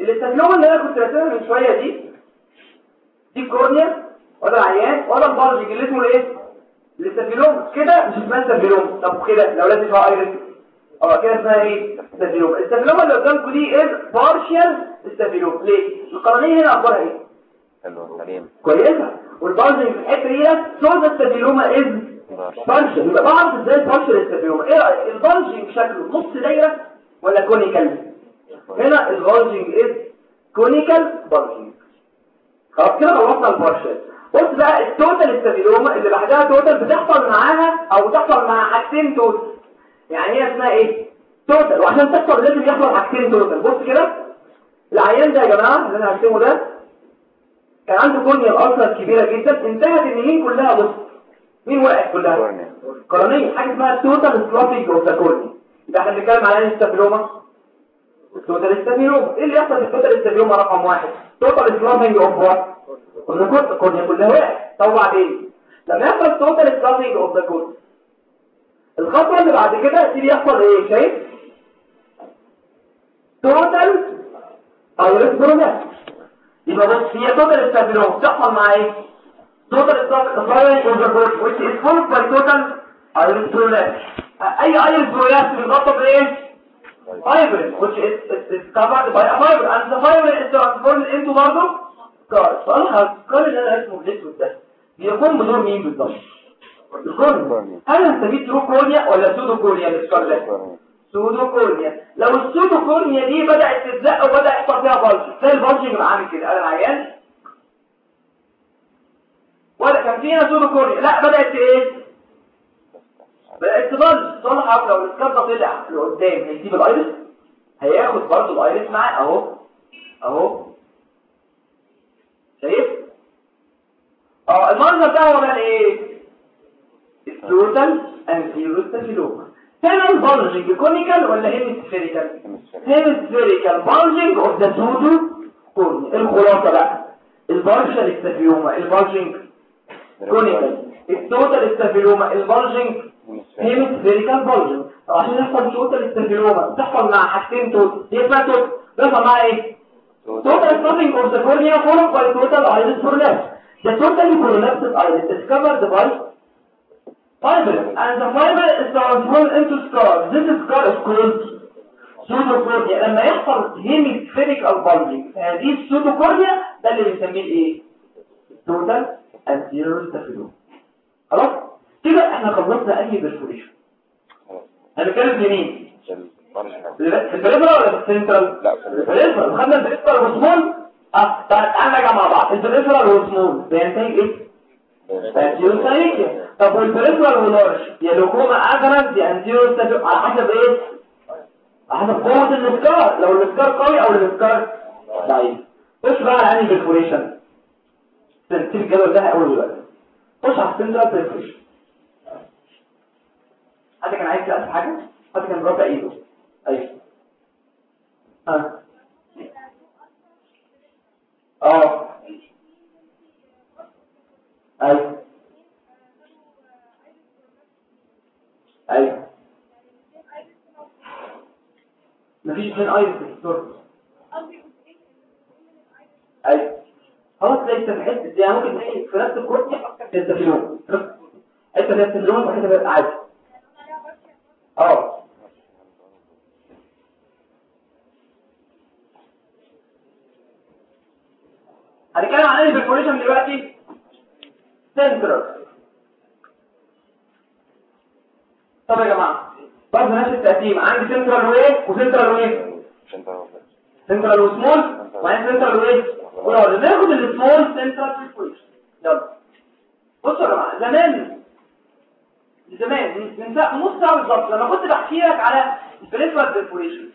ال staphyloma اللي أنا كنت راسمها من شوية دي دي ال cornea ولا العيان ولا ال bulge اللي اسمه إيه ال staphyloma كده مش اسمها staphyloma طب كده لو لازق فيها iris آه كده اسمها إيه؟ staphyloma ال staphyloma اللي قدامكم دي إيه partial staphyloma ليه؟ القرنيه هنا أخبارها إيه؟ حلو سليم. كويسة. وال bulging في الحتة دي سودا staphyloma is partial يبقى بعرف إزاي partial staphyloma إيه رأيك؟ شكله نص دايرة ولا conical هنا ال bulging is conical bulging خلاص كده خلصنا ال partial بص بقى ال total staphyloma اللي بعدها total بتحصل معاها أو تحصل مع حاجتين total. يعني هي اسمها إيه؟ total. وعشان تحصل لازم يحصل حاجتين total. بص كده. العيان ده يا جماعة اللي أنا هرسمه ده كان عنده cornea ال ulcer كبيرة جدا. انتهت إن مين كلها بص مين وقعت كلها. قرنية حاجة اسمها total sloughing of the cornea يبقى إحنا بنتكلم على ال staphyloma ال total staphyloma إيه اللي يحصل في ال total staphyloma رقم واحد؟ total sloughing of what ال cornea كلها وقعت طب وبعدين لما يحصل total sloughing of the cornea الخطوة اللي بعد كده تيجي يحصل إيه شايف total iris prolapse يبقى بص هي total staphyloma بتحصل مع إيه total staphyloma of which is followed by total iris prolapse اي iris prolapse بيتغطى بايه fibrin which is, is covered by a fibrin and the fibrin is transformed into برضه scar ال scar اللي أنا اسمه ال pseudo ده. بيقوم بدور مين بالظبط ال cornea. هل هنسميه true cornea ولا pseudo cornea ال scar ده؟ cornea. pseudo cornea. لو ال pseudo cornea دي بدأت تتزق وبدأ يحصل فيها bulge زي ال bulge اللي عامل كده. أنا العيان ولا كان فيها pseudo cornea. لا بدأت إيه؟ بدأت تبلج. صالحة لو ال scar ده طلع لقدام هيسيب ال iris؟ هياخد برضه ال iris معاه. أهو. أهو. شايف؟ آه المنظر ده هو بقى إيه؟ ال total anterior staphyloma هنا ال bulging conical ولا hemispherical hemispherical bulging of the pseudo cornea الخلاصة بقى. البلجنج استافيلوما البلجنج كونيكال. التوتال استافيلوما البلجنج هيمسفيريكال بلجنج عشان يحصل total staphyloma بتحصل مع حاجتين total دي اسمها total بيحصل مع إيه؟ Total sloughing of the cornea followed by total iris prolapse the totally prolapsed iris is covered by fibrin and the fibrin is transformed into scar this scar is called pseudocornea لما يحصل hemispherical bulging هذه ال pseudocornea ده اللي بنسميه إيه total anterior staphyloma خلاص كده إحنا خلصنا اي perforation هنتكلم في مين في ال peripheral ولا في لا، ال peripheral خدنا ال peripheral والسمول آه تعال تعال نرجع مع ال peripheral وال small بينتهي إيه anterior synechia طب وال peripheral وال large يا leucoma adherent يا anterior staphyloma على حسب إيه على حسب قوه ال scar لو ال scar قوي أو ال scar ضعيف خش بقى على انهي perforation ترتيب الجدول ده اول دلوقتي خش على ال central perforation حد كان عايز يسأل حاجة؟ حد كان رافع إيده. أيوه ها آه. أيوه أيوه مفيش اتنين ايرس في الصورة أيوه خلاص في حتة دي يعني ممكن تلاقي في نفس حتة فيها تستفيلون وحته فيها عادي آه هنتكلم عن البرفوريشن دلوقتي سنترال طب يا جماعة برضه نفس التقسيم عندي سنترال وايه وسنترال وايه central و small وعندي سنترال وايه ولو ناخد ال small central perforation يلا. بصوا يا جماعة زمان زمان من نص ساعة بالظبط لما كنت بحكي لك على ال peripheral perforation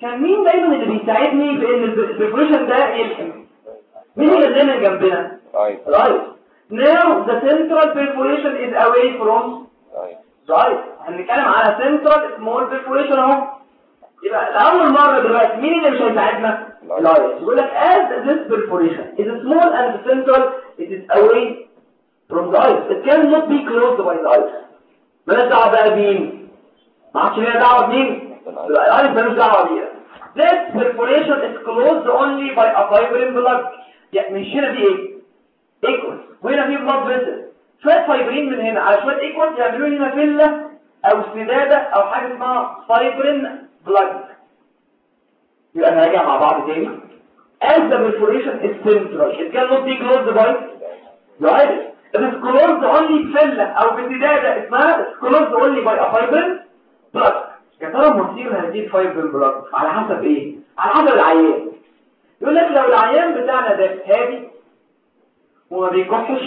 كان مين دايما اللي بيساعدني بان ال perforation ده يلحم مين اللي دايما جنبنا أيوه right now the central perforation is away from ال iris هنتكلم على central small perforation اهو يبقى لأول مرة دلوقتي مين اللي مش هيساعدنا ال iris يقول لك as this perforation is small and central it is away from the iris it cannot be closed by the iris مالناش دعوة بقى بمين ما أعرفش ليها دعوة بمين ال iris مالوش دعوة بيها this perforation is closed only by a fibrin blood يعني من هنا دي إيه ايكوس وهنا في بلاد فيسل شوية فايبرين من هنا على شوية ايكوس يعملوا هنا فيلا أو سداده أو حاجة اسمها فايبرين بلاد. يبقى نراجع مع بعض تاني. As the perforation is central. It cannot be closed by iris it is. Closed only بفيلا أو بسداده اسمها it's closed only by a fibrin plug يا ترى مصير هذه ال fibrin plug على حسب إيه؟ على حسب العيان. يقول لك لو العيان بتاعنا ده هادي وما بيكحش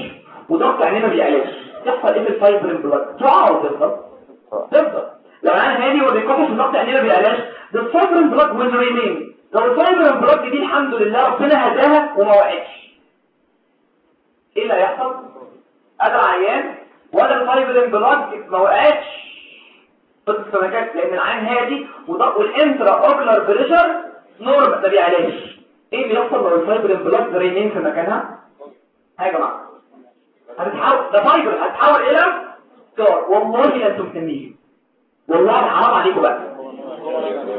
وضغط عينيه ما بيعلاش يحصل إيه في ال fibrin plug تقع وتفضل تفضل. لو العيان هادي وما بيكحش وضغط عينيه ما بيعلاش ده ال fibrin plug will remain لو ال fibrin plug دي الحمد لله ربنا هداها وما وقعتش. إيه اللي هيحصل؟ ادى عيان ولا ال fibrin plug ما وقعتش. فضل السمكات لأن العيان هادي وضغط وال intraocular pressure normal ما بيعلاش إيه اللي يحصل لو ال fibrin plug remain في مكانها؟ يا جماعة. هتتحول. ده فايبر هتتحول إلى scar ولا لا مسميه والله حرام عليكم بقى.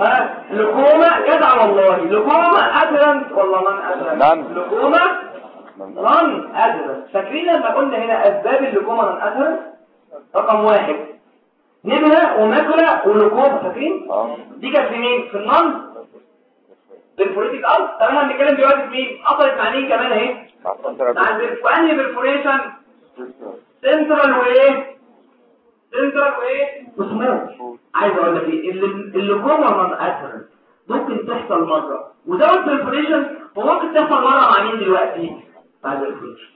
ها؟ leucoma جدع والله. leucoma adherent ولا non adherent نعم. leucoma non adherent فاكرين لما قلنا هنا أسباب ال leucoma non adherent رقم واحد. nebula و macula و leucoma فاكرين؟ آه. دي كانت في مين؟ في ال non perforated ulcer. طب إحنا بنتكلم دلوقتي في مين؟ حصلت مع مين كمان اهي مع انهي perforation؟ central وايه سنترال وايه وسمول عايز أقول لك إيه؟ اللي- ال leucoma non adherent ممكن تحصل مرة. without perforation وممكن تحصل مرة مع مين دلوقتي؟ مع ال perforation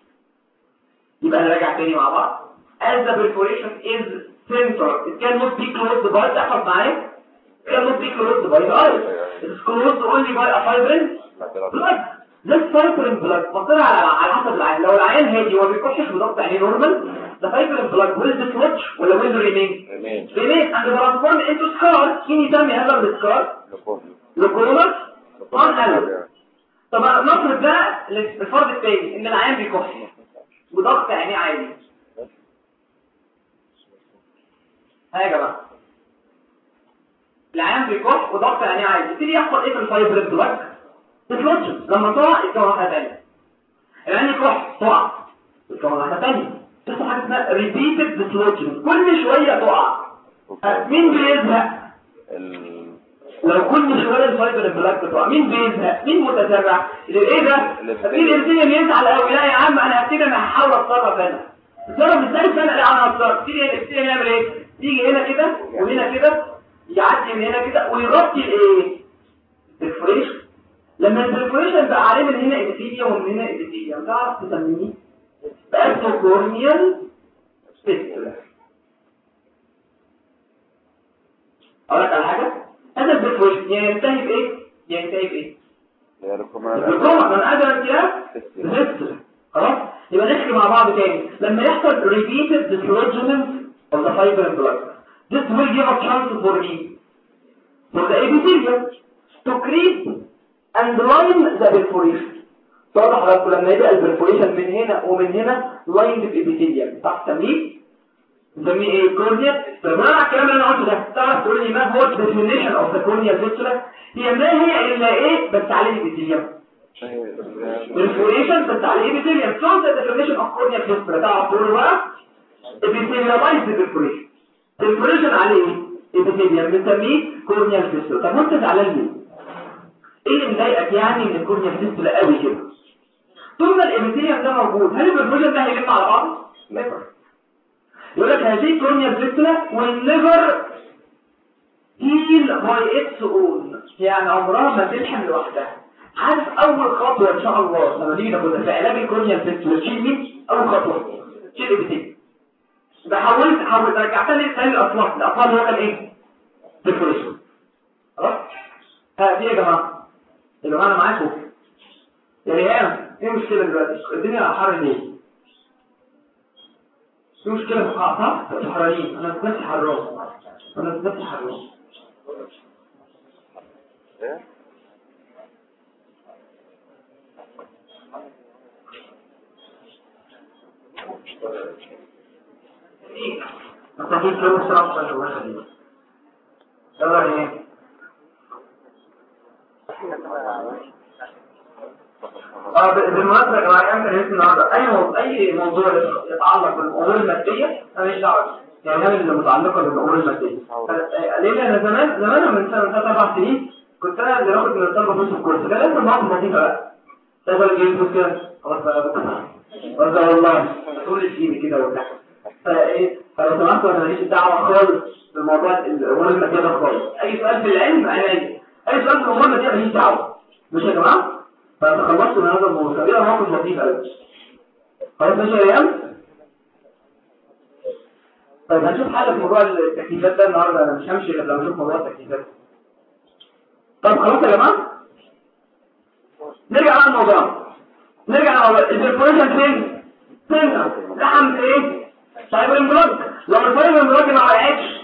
يبقى نراجع تاني مع بعض. As the perforation is central. It cannot be closed by تحفظ معايا it cannot be closed by the iris it is closed only by a fibrin plug. This fibrin plug مصير على على حسب العيان لو العيان هادي وما بيكحش وضغط عينيه normal the fibrin plug will dislodge ولا will remain remain and transform into scar مين يسمي هذا السكار لكولومات طبعا قلب طب نفرض بقى الفرض الثاني ان العيان بيكح وضغط عينيه عالي ها يا جماعة العيان بيكح وضغط عينيه عالي يبتدي يحصل إيه في الفايبر بلاك تفلوتش لما تقع يتكون واحدة ثانية العيان يكح تقع. يتكون واحدة ثانية تحصل حاجة اسمها repeated dislodgement كل شوية تقع. مين بيزهق؟ لو كل شوية ال fibrin plug بتوع مين بيزهق؟ مين متسرع؟ اللي إيه ده؟ في الإنسان يزعل قوي لا يا عم أنا هبتدي أنا هحاول أتصرف أنا اتصرف إزاي؟ أنا هتصرف. تيجي هنا تيجي نعمل إيه؟ تيجي هنا كده وهنا كده يعدي من هنا كده ويغطي الإيه؟ ال perforation لما البرفوريشن بقى عليه من هنا ابيثيليا ومن هنا ابيثيليا تعرف تسميه باثوكورنيال فيستولا أقول لك على حاجة؟ هذا البرفوريشن ينتهي بإيه؟ ينتهي بإيه؟ بالجمعة من قدر بفستر خلاص؟ يبقى نحكي مع بعض تاني. لما يحصل repeated dislodgement of the fiber blood this will give a chance for me. For the epithelium to creep and line the perforation. واضح حضراتكم لما يبقى ال perforation من هنا ومن هنا lined بال epithelium صح تسميه نسميه إيه؟ corneal فبناء على الكلام اللي أنا قلته ده تعرف تقول لي ما هو ال definition of the corneal fistula هي ما هي إلا إيه؟ بس عليه epithelium perforation بس على epithelium so the definition of corneal fistula. تعرف تقول بقى؟ Epithelialized perforation. Perforation عليه epithelium. بنسميه corneal fistula. طب وانت زعلان ليه إيه اللي مضايقك يعني من ال corneal fistula قوي كده طول ما ال epithelium ده موجود هل ال perforation ده هيلم على بعضه؟ never يقول لك هذه corneal fistula will never heal by its own يعني عمرها ما تلحم لوحدها عارف أول خطوة إن شاء الله لما نيجي ناخدها في علاج ال corneal fistula تشيل مين؟ أول خطوة تشيل الابيثيليوم ده حولت حولت رجعتها ليه تاني الأطفال الاطفال هو كان إيه؟ ديفوريشن خلاص؟ ها في إيه يا جماعة؟ جماعة أنا معاكم. يا ريان إيه المشكلة دلوقتي؟ الدنيا حر ليه؟ في مشكلة في صح؟ حرارين أنا بنفسي حرام أنا بنفسي حرام إيه؟ كيلو بسرعة بسرعة الله يخليك يلا إيه آه ب- بالمناسبة يا جماعة كان كان النهارده أي موضوع أي موضوع يتعلق بالأمور المادية أنا مش دعوة يعني هذه اللي متعلقة بالأمور المادية. ف- ليه أنا زمان زمان من سنة ثلاث أربع سنين كنت أنا اللي باخد من الطلبة فلوس الكورس. كان لازم نقعد لطيفة بقى. تقدر تجيب فلوس كده. خلاص بقى والله. لي فيني كده وبتاع. فإيه فلو سمحت أنا ماليش دعوة خالص بالموضوع الأمور المادية ده خالص. أي سؤال في العلم عينيا اي سؤال في الأمور الماديه ماليش دعوة. مش يا جماعة؟ فتخلصت من هذا الموضوع. كده موقف لطيف قوي خلاص ماشي يا أيام. طيب هنشوف حاجة في موضوع التكييفات ده النهارده. أنا مش همشي لما أشوف موضوع التكييفات طب خلاص يا جماعة؟ نرجع على الموضوع نرجع على الموضوع ال perforation فين؟ فين؟ لحم في إيه؟ طيب ال fibrin plug لو ال fibrin plug ما وقعتش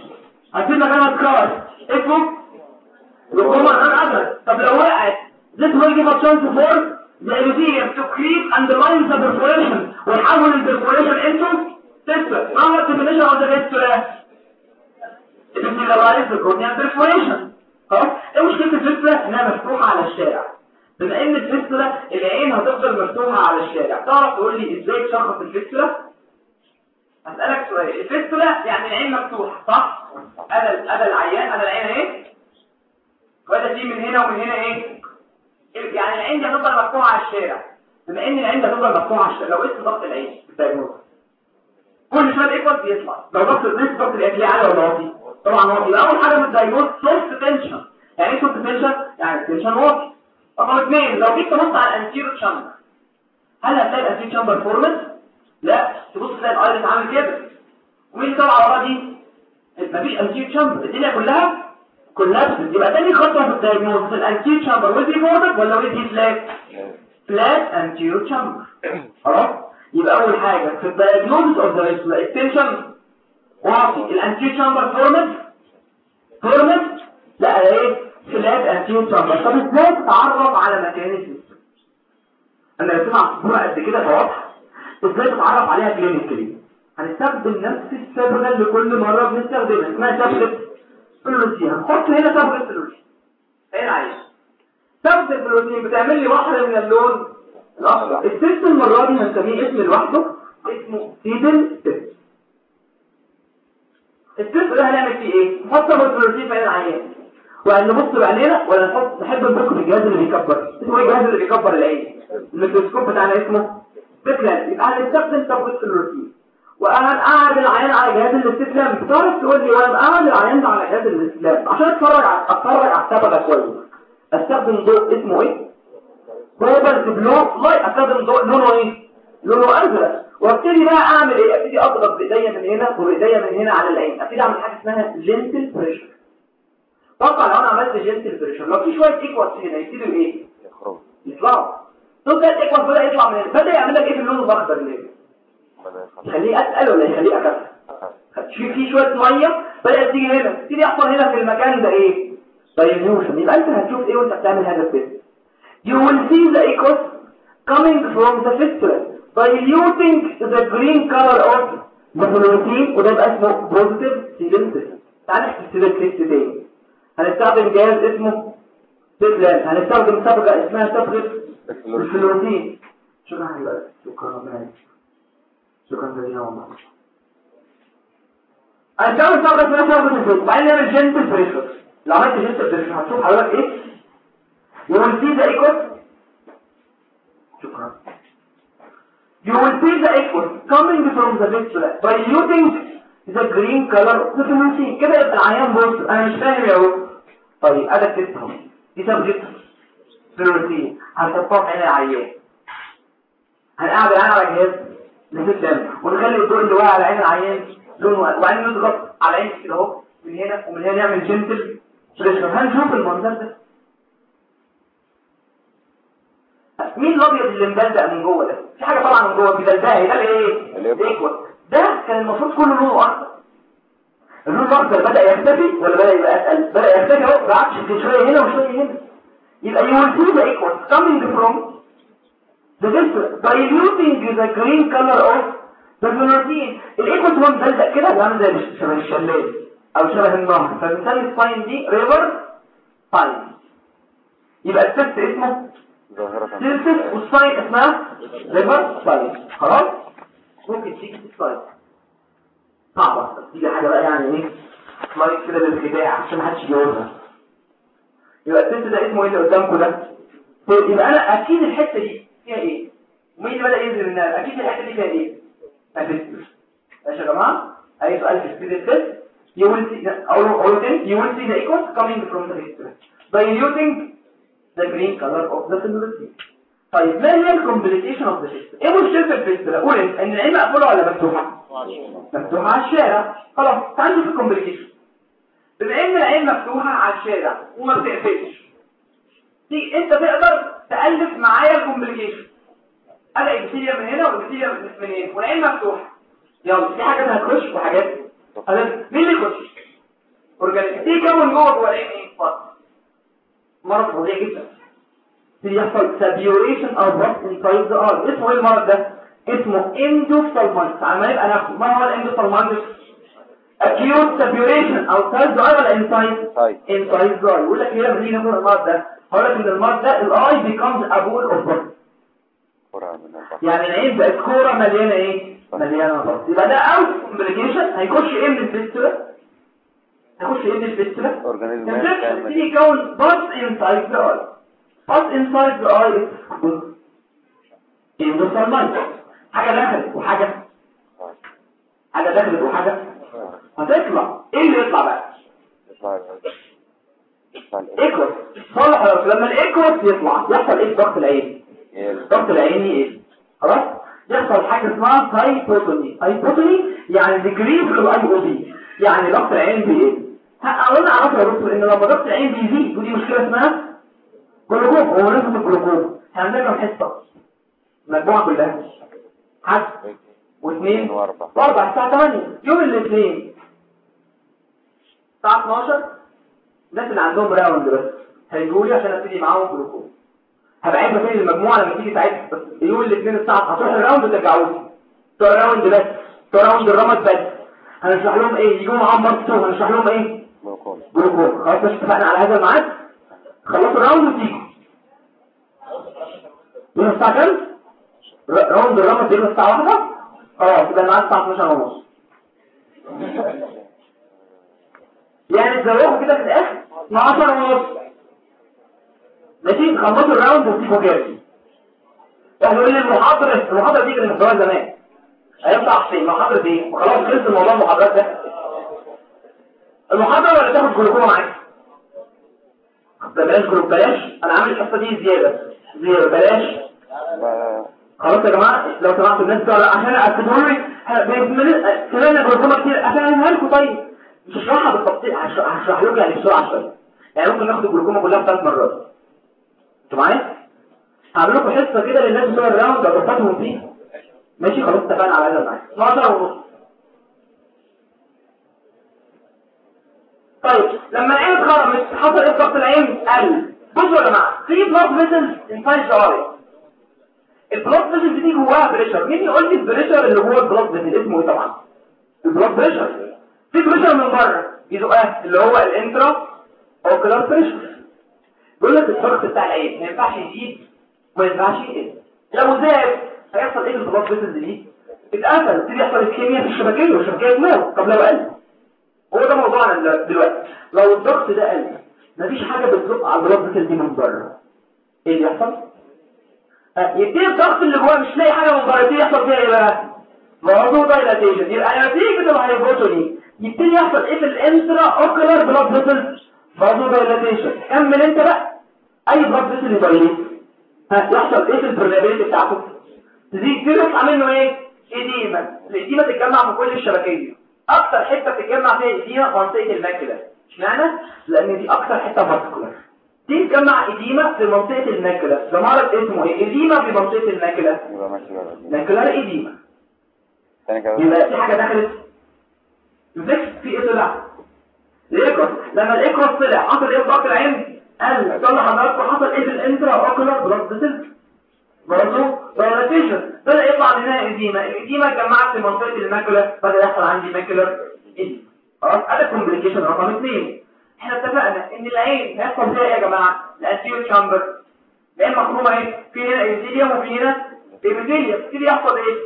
هتسيب مكانها scar اسمه؟ طب لو وقعت this will give a chance for the epithelium to creep and ويحول ال perforation into fistula ما هو ال definition of the fistula؟ ال fistula ال corneal perforation خلاص إيه مشكلة ال fistula انها مفتوحة على الشارع. بما إن ال fistula العين هتفضل مفتوحة على الشارع. تعرف تقول لي إزاي تشخص ال fistula؟ هسألك سؤال. ال fistula يعني العين مفتوحة صح؟ أنا أنا العيان أنا العين اهي وده في من هنا ومن هنا إيه؟ يعني العين دي هتفضل مفتوحة على الشارع. بما إن العين دي هتفضل مفتوحة على الشارع لو قلت ضغط العين بال diagnosis كل شوية aqueous بيطلع. لو ضغط الناس ضغط العين عالي ولا واطي؟ طبعا واطي. أول حاجة من ال diagnosis soft tension يعني إيه soft tension؟ يعني ال tension واطي. رقم اثنين لو جيت تبص على ال anterior chamber هل هتلاقي ال anterior chamber formed؟ لا. تبص تلاقي ال iris عامل كده. ومين طالعه ورا دي؟ مفيش anterior chamber الدنيا كلها كلها يبقى تاني خطوة في ال diagnosis. ال anterior chamber. will be formed ولا be flat flat anterior chamber خلاص؟ يبقى أول حاجة في ال diagnosis of the ال tension واطي ال anterior chamber formed formed لا إيه؟ flat anterior chamber طب إزاي تتعرف على مكان الجسم أنا رسمها صوره قد كده فواضحه إزاي تتعرف عليها clinically هنستخدم نفس الصبغه اللي كل مرة بنستخدمها. اسمها صبغه fluorescein هنحط هنا fluorescein هنا عايز صبغه ال fluorescein بتعمل لي واحدة من اللون. الأخضر. ال test المرة دي هنسميه اسم لوحده. اسمه. Seidel test ال test ده هنعمل فيه إيه؟ نحط صبغه fluorescein في عين العيان وهنبص بعينينا ولا نحط نحب نبص في الجهاز اللي بيكبر. اسمه إيه الجهاز اللي بيكبر العين؟ الميكروسكوب بتاعنا اسمه. ستيكلان يبقى هنستخدم صبغه ال fluorescein وأنا قاعد العيان على جهاز ال slit lamp بتعرف تقول لي وأنا قاعد العيان ده على جهاز ال slit lamp عشان أتفرج على أتفرج على الصبغه كويس. أستخدم ضوء اسمه إيه؟ cobalt blue light أستخدم ضوء لونه إيه؟ لونه أزرق. وأبتدي بقى أعمل إيه؟ أبتدي أضغط بإيديا من هنا وبإيديا من هنا على العين. أبتدي أعمل حاجة اسمها gentle pressure طبعا لو أنا عملت gentle pressure لو في شوية aqueous هنا يبتدوا إيه؟ يخرج. يطلعوا. طب ده ال aqueous بدأ يطلع من هنا بدأ يعمل لك إيه في اللون الأخضر ليه يخليه اتقل ولا يخليه اخف في في شوية مية؟ بدات تيجي هنا. تيجي يحصل هنا في المكان ده إيه؟ dilution يبقى أنت هتشوف إيه وأنت بتعمل هذا ال test you will see the echoes coming from the fistula diluting the green color of the fluorescein وده يبقى اسمه positive Seidel test تعال نحسب Seidel test تاني هنستخدم جهاز اسمه slit lamp هنستخدم صبغه اسمها صبغه ال fluorescein شكرا حبيبي شكرا ربنا يعينك. شكرا جزيلا والله هنكمل صبغه اسمها صبغه ال fluorescein بعدين نعمل gentle pressure لو عملت gentle pressure هتشوف حضرتك إيه؟ يقول في ده aqueous شكرا. You will see the aqueous coming from the fistula diluting the green color. The fluorescein كده يبقى العيان بص أنا مش فاهم يا بص طيب ادي ال test اهو دي صبغة fluorescein هنحطها في عين العيان هنقعد العين على جهاز نزيد دم ونخلي الضوء اللي واقع على عين العيان لونه أزرق وبعدين نضغط على عين كده اهو من هنا ومن هنا نعمل gentle pressure هنشوف المنظر ده؟ مين الأبيض اللي مدلدق من جوه ده؟ في حاجة طالعة من جوه كده ده ده الايه ال aqueous ده كان المفروض كله لونه أخضر. اللون الأخضر بدأ يختفي ولا بدأ يبقى اتقل بدأ يختفي أهو بعدش شوية هنا وشوية هنا. يبقى you will see the aqueous coming from the fistula diluting the green color of the fluorescein ال aqueous هو مدلدق كده بيعمل زي شبه الشلال أو شبه النهر. فبنسمي ال sign دي river sign يبقى ال test اسمه Seidel وال sign اسمها river sign خلاص؟ ممكن تيجي في ال sign صعبة. تيجي حاجة بقى يعني إيه؟ slide كده بالخداع عشان محدش يجاوبها يبقى ال test ده اسمه إيه اللي قدامكم ده؟ طيب يبقى أنا أكيد الحتة دي فيها إيه ومين بدأ ينزل منها أكيد الحتة دي فيها إيه fistula ماشي يا جماعة أي سؤال في ال Seidel test you will see or, or then you will see the aqueous coming from the fistula? Diluting the green color of the fluorescein طيب ما هي ال complication of the fistula إيه مشكلة ال fistula أقول انت إن العين مقفوله ولا مفتوحة؟ مفتوحة على الشارع. خلاص تعالوا في ال complication بما إن العين مفتوحة على الشارع وما بتقفلش. أنت تقدر تألف معايا الكومبليكيشن. الاقي ابتديه من هنا وابتديه من هنا والعين مفتوحة. يلا في حاجات هتخش وحاجات هتخش مين اللي يخش؟ أورجانيك. دي كون جوه جوه العين إيه مرض فظيع جدا. يحصل سابيوريشن أو ضغط انسايد ذا ار اسمه إيه المرض ده؟ اسمه اندوفتالمايتس على ما نبقى ناخد ما هو الاندوفتالمايتس acute سابيوريشن outside the eye ولا inside Inside. inside the eye يقول لك إيه لما نيجي ناخد المرض ده؟ هقول لك إن المرض ده الآي blood كرة من البحر يعني العين بقت كورة مليانة إيه؟ مليانة ضغط يبقى ده اوت كومبليكيشن هيخش إيه من الفيستولا هيخش إيه من الفيستولا كامل. يجي يكون بس inside the eye? بس inside the eye endophthalmitis حاجة دخلت وحاجة. حاجة دخلت وحاجة هتطلع إيه اللي يطلع بقى يطلع يطلع الإيه؟ aqueous لما ال aqueous يطلع يحصل إيه في ضغط العين؟ إيه؟ الضغط العيني إيه؟ خلاص؟ يحصل حاجة اسمها hypotony hypotony يعني decrease في ال IOP يعني ضغط العين بيقل قلنا على فكرة يا دكتور إن لما ضغط العين بيزيد ودي مشكلة اسمها جلوكوم هو نسبه الجلوكوم إحنا عندنا حصة. المجموعه كلها. حد؟ واثنين؟ وأربعة. واربع الساعة 8 يوم الاثنين. الساعة 12 الناس اللي عندهم راوند بس. هيجوا لي عشان أبتدي معاهم جلوكوم هبعتها تاني للمجموعه لما تيجي ساعتها بس يوم الاثنين الساعة هتروح الراوند وترجعوا لي بتوع الراوند بس بتوع راوند الرمد بس. هنشرح لهم إيه؟ يجوا معاهم مارك 2 هنشرح لهم إيه؟ جلوكوز. جلوكوم خلاص مش اتفقنا على هذا الميعاد. خلصوا ال round وتيجوا. من الساعة كام؟ round الرمد بيبقى الساعة 1 خلاص يبقى الميعاد الساعة 12 ونص. يعني تزوغوا كده في الآخر؟ 12 ونص. ماشي خلصوا ال round وتيجوا جاي يعني يقول لي المحاضرة المحاضرة دي كانت محضرها زمان. هيطلع حسين محاضرة إيه وخلاص خلص الموضوع المحاضرات ده. المحاضرة ولا تاخد جلوكوما معاك بلاش جلوكوما بلاش. أنا عامل الحصة دي زيادة. زيادة بلاش. لا- خلاص يا جماعة لو سمحتوا الناس بتوع عشان اكتبوا لي. كلامنا جلوكوما كتير. افهمها لكم طيب. مش هشرحها بالتفصيل هشرح لكم يعني بسرعة شوية. يعني ممكن ناخد الجلوكوما كلها ثلاث مرات. أنتوا معايا؟ هعمل لكم حصة كده للناس بتوع ال round اضبطهم فيه. ماشي خلاص اتفقنا على هذا الميعاد 12 ونص. طيب لما العين اتخرمت حصل إيه في ضغط العين قل بصوا يا جماعة في blood vessels inside the eye ال blood vessels دي جواها pressure مين يقول لي ال pressure اللي جوه ال blood vessel اسمه إيه طبعا؟ ال blood pressure في pressure من بره. يزقها اللي هو ال intraocular pressure بيقول لك الضغط بتاع العين ما ينفعش يزيد وما ينفعش يقل. لو زاد هيحصل إيه بال blood vessels دي اتقفل تبتدي يحصل ischemia في الشبكية والشبكية تموت طب لو قل؟ هو ده موضوعنا دل- دلوقتي. لو الضغط ده قل مفيش حاجة بتزق على ال blood vessel دي من بره. إيه اللي يحصل؟ ها، يبتدي الضغط اللي جواه مش لاقي حاجة من بره يبتدي يحصل فيها إيه بقى؟ موضوع dilatation يبقى نتيجه ال hypotony يبتدي يحصل إيه في ال intraocular blood vessel موضوع dilatation كمل أنت بقى أي blood vessel يبقى ها يحصل إيه في ال permeability بتاعته؟ تزيد كده يطلع منه إيه؟ edema. ال edema تتجمع في كل الشبكيه أكتر حتة بتتجمع فيها edema منطقة ال macula إشمعنى؟ لأن دي أكتر حتة vascular دي تجمع edema في منطقة ال macula ده مرض اسمه إيه؟ edema في منطقة ال macula macular كده يبقى في حاجة دخلت. ال infection في إيه طلع؟ ال aqueous. لما ال aqueous طلع حصل إيه؟ في ضغط العين؟ قال طلع حضراتكم حصل إيه في ال intraocular blood vessel برضه dilatation بدأ يطلع منها edema ال edema اتجمعت في منطقة ال macula بدأ يحصل عندي macular edema خلاص ادي complication رقم اثنين إحنا اتفقنا إن العين هيحصل فيها إيه يا جماعة. ال anterior chamber العين مخرومة إيه؟ في هنا epithelium وفي هنا يبتدي يحصل إيه؟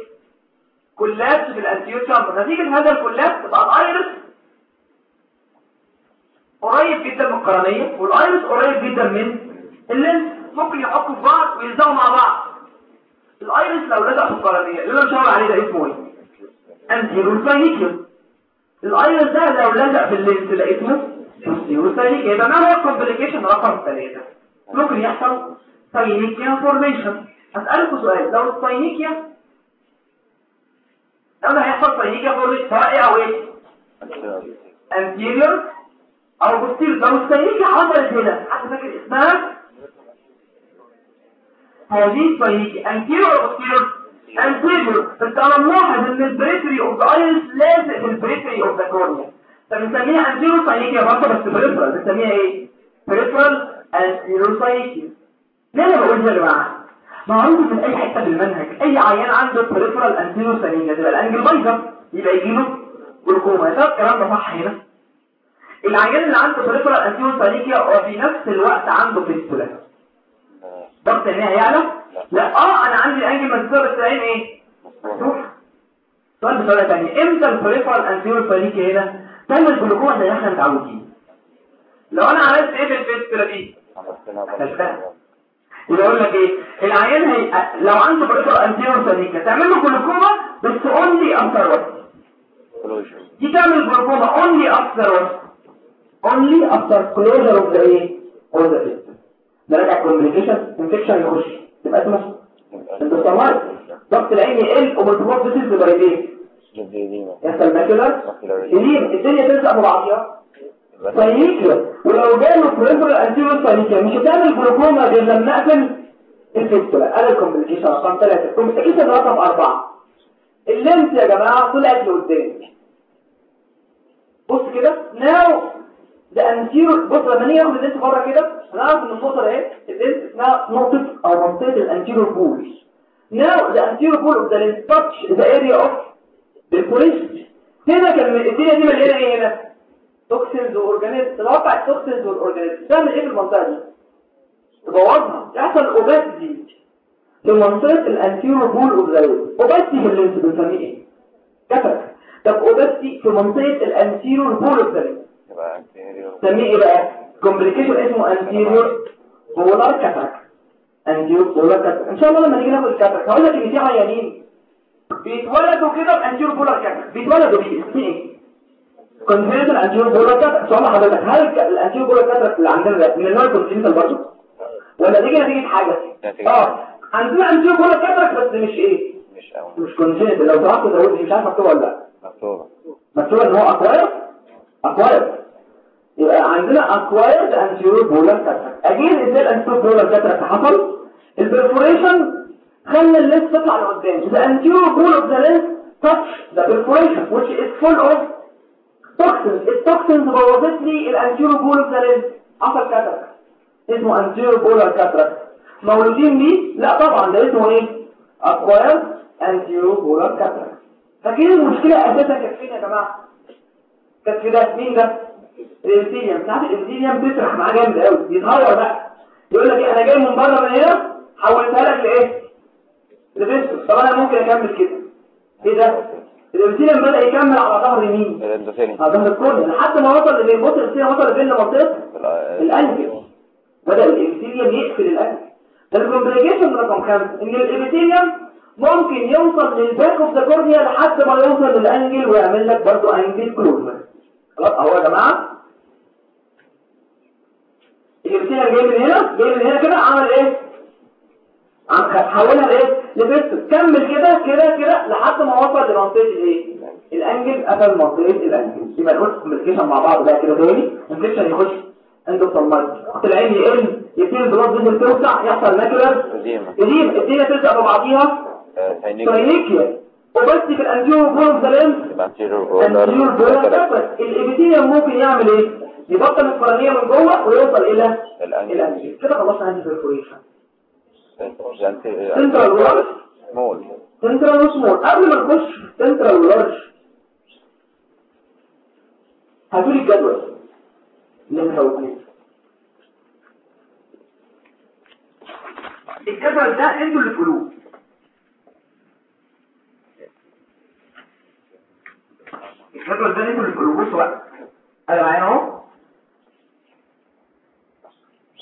collapse في ال anterior chamber نتيجة هذا ال collapse تبقى ال iris قريب جدا من القرنية وال iris قريب جدا من ال lens ممكن يخبطوا في بعض ويلزقوا مع بعض. ال iris لو لزق في القرنية اللي أنا مأشر عليه ده اسمه إيه؟ anterior synechia ال iris ده لو لزق في ال lens ده اسمه posterior synechia يبقى ما هو ال complication رقم ثلاثة؟ ممكن يحصل synechia formation هسألكوا سؤال لو ال synechia لو ده هيحصل synechia formation سواء إيه أو إيه؟ anterior أو posterior لو ال synechia حصلت هنا. حد فاكر اسمها هذه ال synechia anterior أو posterior anterior بس أنا ملاحظ إن ال periphery of the iris لازق في ال periphery of the cornea فبنسميها anterior synechia برضه بس peripheral بنسميها إيه؟ peripheral anterior synechia ليه أنا بقول يا جماعة؟ معروف من أي حتة في المنهج أي عيان عنده peripheral anterior synechia تبقى ال angle بايظة يبقى يجي له جلوكوما. يا ترى الكلام ده صح هنا. العيان اللي عنده peripheral anterior synechia وفي نفس الوقت عنده fistula ضغط عينيه هيعلى لا. آه أنا عندي انجل منسوب بس العين إيه؟ مفتوح سؤال بسؤال ثاني إمتى ال peripheral anterior synechia هنا؟ تعمل جلوكوما زي إحنا متعودين. لو أنا عملت إيه في ال fistula دي؟ يبقى أقول لك إيه؟ العيان هي لو عنده peripheral anterior synechia تعمل له جلوكوما بس only after وقت دي تعمل جلوكوما only after only after closure of the إيه of the fistula ده رابع complication infection يخش تبقى اسمه endophthalmitis ضغط العين يقل ومالتيبول فيسز تبقى إيه يحصل macular edema الدنيا تلزق ببعضيها synechia ولو جاله peripheral anterior synechia مش هتعمل جلوكوما غير لما اقفل ال fistula ادي ال complication رقم 3 ال complication رقم 4 ال lens يا جماعة طلعت لقدام بص كده ناو ده anterior بص لما نيجي ناخد ال lens بره كده هنعرف إن النقطه ده إيه؟ ال lens اسمها نقطة أو منطقه ال anterior pole the anterior pole of the lens touch the area of the polystic هنا كان الدنيا دي مليانة إيه هنا؟ toxins و organism تتوقع ال toxins وال organism تعمل إيه في المنطقة دي؟ تبوظها يحصل opacity في منطقة ال anterior pole of the lens opacity في ال lens بنسميه إيه؟ cataract طب opacity في منطقة ال anterior pole of the lens نسميه إيه بقى complication اسمه anterior polar cataract anterior polar cataract إن شاء الله لما نيجي ناخد ال cataract هقول لك إن في عيانين. بيتولدوا كده ب anterior polar cataract بيتولدوا بيه. اسمه إيه؟ congenital anterior polar cataract سؤال حضرتك. هل ال anterior polar cataract اللي عندنا ده من النوع ال congenital برضه؟ ولا دي نتيجة حاجة؟ آه. عندنا anterior polar cataract بس مش إيه؟ مش قوي مش congenital لو طلعت زودت مش عارف مكتوب ولا لا؟ مكتوبة. مكتوب إن هو acquired acquired يبقى عندنا acquired anterior polar cataract جاي إزاي ال anterior polar cataract حصل ال perforation خلى ال lens تطلع لقدام the anterior pole of the lens touch the perforation which is full of toxins ال toxins بوظت لي ال anterior pole of the lens حصل cataract اسمه anterior polar cataract مولودين بيه لا طبعا ده اسمه إيه acquired anterior polar cataract فاكرين المشكلة أساسا كانت فين يا جماعة كانت في ده مين ده؟ الانسيليوم ساعات الانسيليوم بيسرح معاه جامد قوي بيتغير بقى. يقول لك إيه أنا جاي من بره من هنا حولتها لك لإيه؟ لفيستوس طب أنا ممكن أكمل كده. إيه ده؟ الانسيليوم بدأ يكمل على ظهر مين؟ على ظهر ال cornea لحد ما وصل لفين؟ بص وصل لفين لمنطقه ال angle بدأ ال epithelium يقفل ال angle ده ال complication رقم خمسة. إن ال epithelium ممكن يوصل لل back of the cornea لحد ما يوصل لل angle ويعمل لك برضه angle closure خلاص اهو يا جماعة الارتينا جاي من هنا جاي من هنا كده عمل إيه؟ عم حولها لايه لبيستم كمل كده كده كده لحد ما وصل لمنطقة الايه الأنجل. قفل منطقة الأنجل. يبقى نقول كوميونيكيشن مع بعض بقى كده تاني. الكوميونيكيشن يخش. اندوسالمايت خط العين يقل يبتدي البلاد فيزل توسع يحصل ماكولار قديمة. جديد الدنيا تلزق ببعضيها. ساينيكيا وبس في الانجيو بول سلام يبقى anterior الانجيو بول border الابيثيليوم ممكن يعمل إيه؟ يبطل القرنيه من جوه ويوصل إلى الانجل الانجيو كده خلصنا عندي بيرفوريشن central central و large small central و small قبل ما نخش central و large هاتوا لي الجدول. اللي إحنا الجدول ده أنتوا اللي تقولوه الجدول ده تقولوه بصوا بقى. أنا معايا أهو.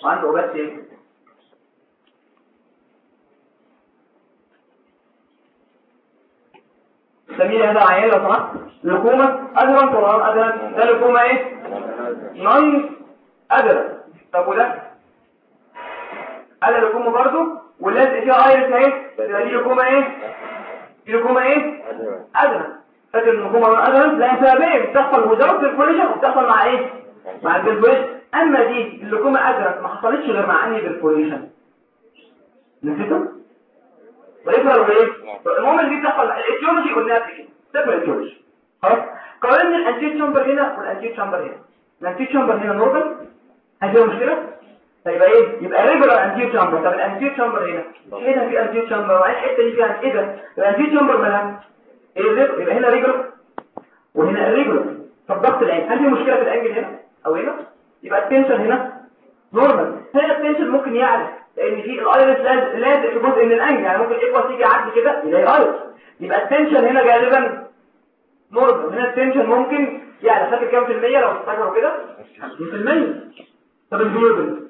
وعنده بس إيه سميه هذا عيان لو سمحت. leucoma adherent طبعا adherent ده leucoma إيه؟ non adherent طب وده؟ قال leucoma برضو. واللازق فيها iris اهي يبقى دي leucoma إيه؟ دي leucoma إيه؟ adherent فاكر ان leucoma non adherent لها سببين بتحصل وزارة الكوليجن وبتحصل مع إيه؟ مع ال perforation أما دي ال leucoma adherent ما حصلتش غير مع أنهي perforation نسيته ويفرق بإيه؟ المهم إن دي بتحصل ال etiology قلناها قبل كده سيبنا ال etiology خلاص قارن ال anterior chamber هنا وال anterior chamber هنا. ال anterior chamber هنا normal؟ هذه مشكلة؟ فيبقى إيه؟ يبقى regular anterior chamber طب ال anterior chamber هنا؟ هنا في anterior chamber وعين الحته دي فيها إيه ده؟ ال anterior chamber مالها؟ irregular يبقى هنا regular وهنا irregular طب ضغط العين. هل في مشكلة في ال angle هنا؟ أو هنا؟ يبقى ال tension هنا. normal هنا ال tension ممكن يعلى لأن في ال iris لازق في جزء من ال angle. يعني ممكن ال aqueous تيجي يعدي كده يلاقي iris يبقى ال tension هنا غالبا normal هنا ال tension ممكن يعني فاكر كام في المية؟ لو تفتكروا كده. 50% طب ال pupil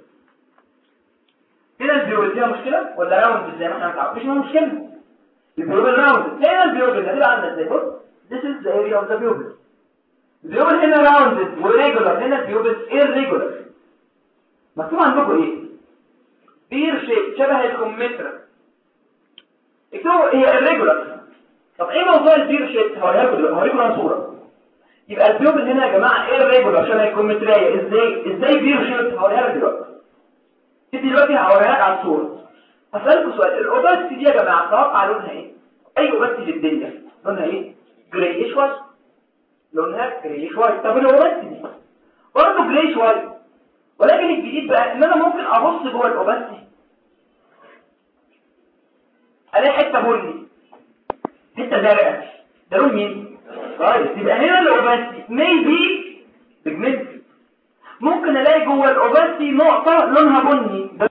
هنا ال pupil فيها مشكلة ولا round زي ما إحنا متعرفين مش مشكلة. ال pupil round. هنا ال pupil هتبقى عامله إزاي بص this is the area of the pupil ال pupil هنا rounded و regular هنا ال pupil irregular. مكتوب عندكم إيه؟ pear shape شبه الكمثرى. اكتبوا هي irregular. طب إيه موضوع ال pear shape هوريكم على صورة. يبقى ال pupil هنا يا جماعة irregular. شبه الكمثريه إزاي إزاي pear shape هوريها لك دلوقتي. دلوقتي هوريها لك على الصورة. هسألكم سؤال ال opacity دي يا جماعة توقع لونها إيه؟ أي opacity في الدنيا؟ لونها إيه؟ grayish white لونها grayish white طب ال opacity دي؟ برضه grayish white ولكن الجديد بقى إن أنا ممكن أبص جوه ال opacity ألاقي حتة بني حتة زرقاء. ده لون مين؟ طيب يبقى هنا ال opacity may be pigmented ممكن ألاقي جوه ال opacity نقطة لونها بني. ده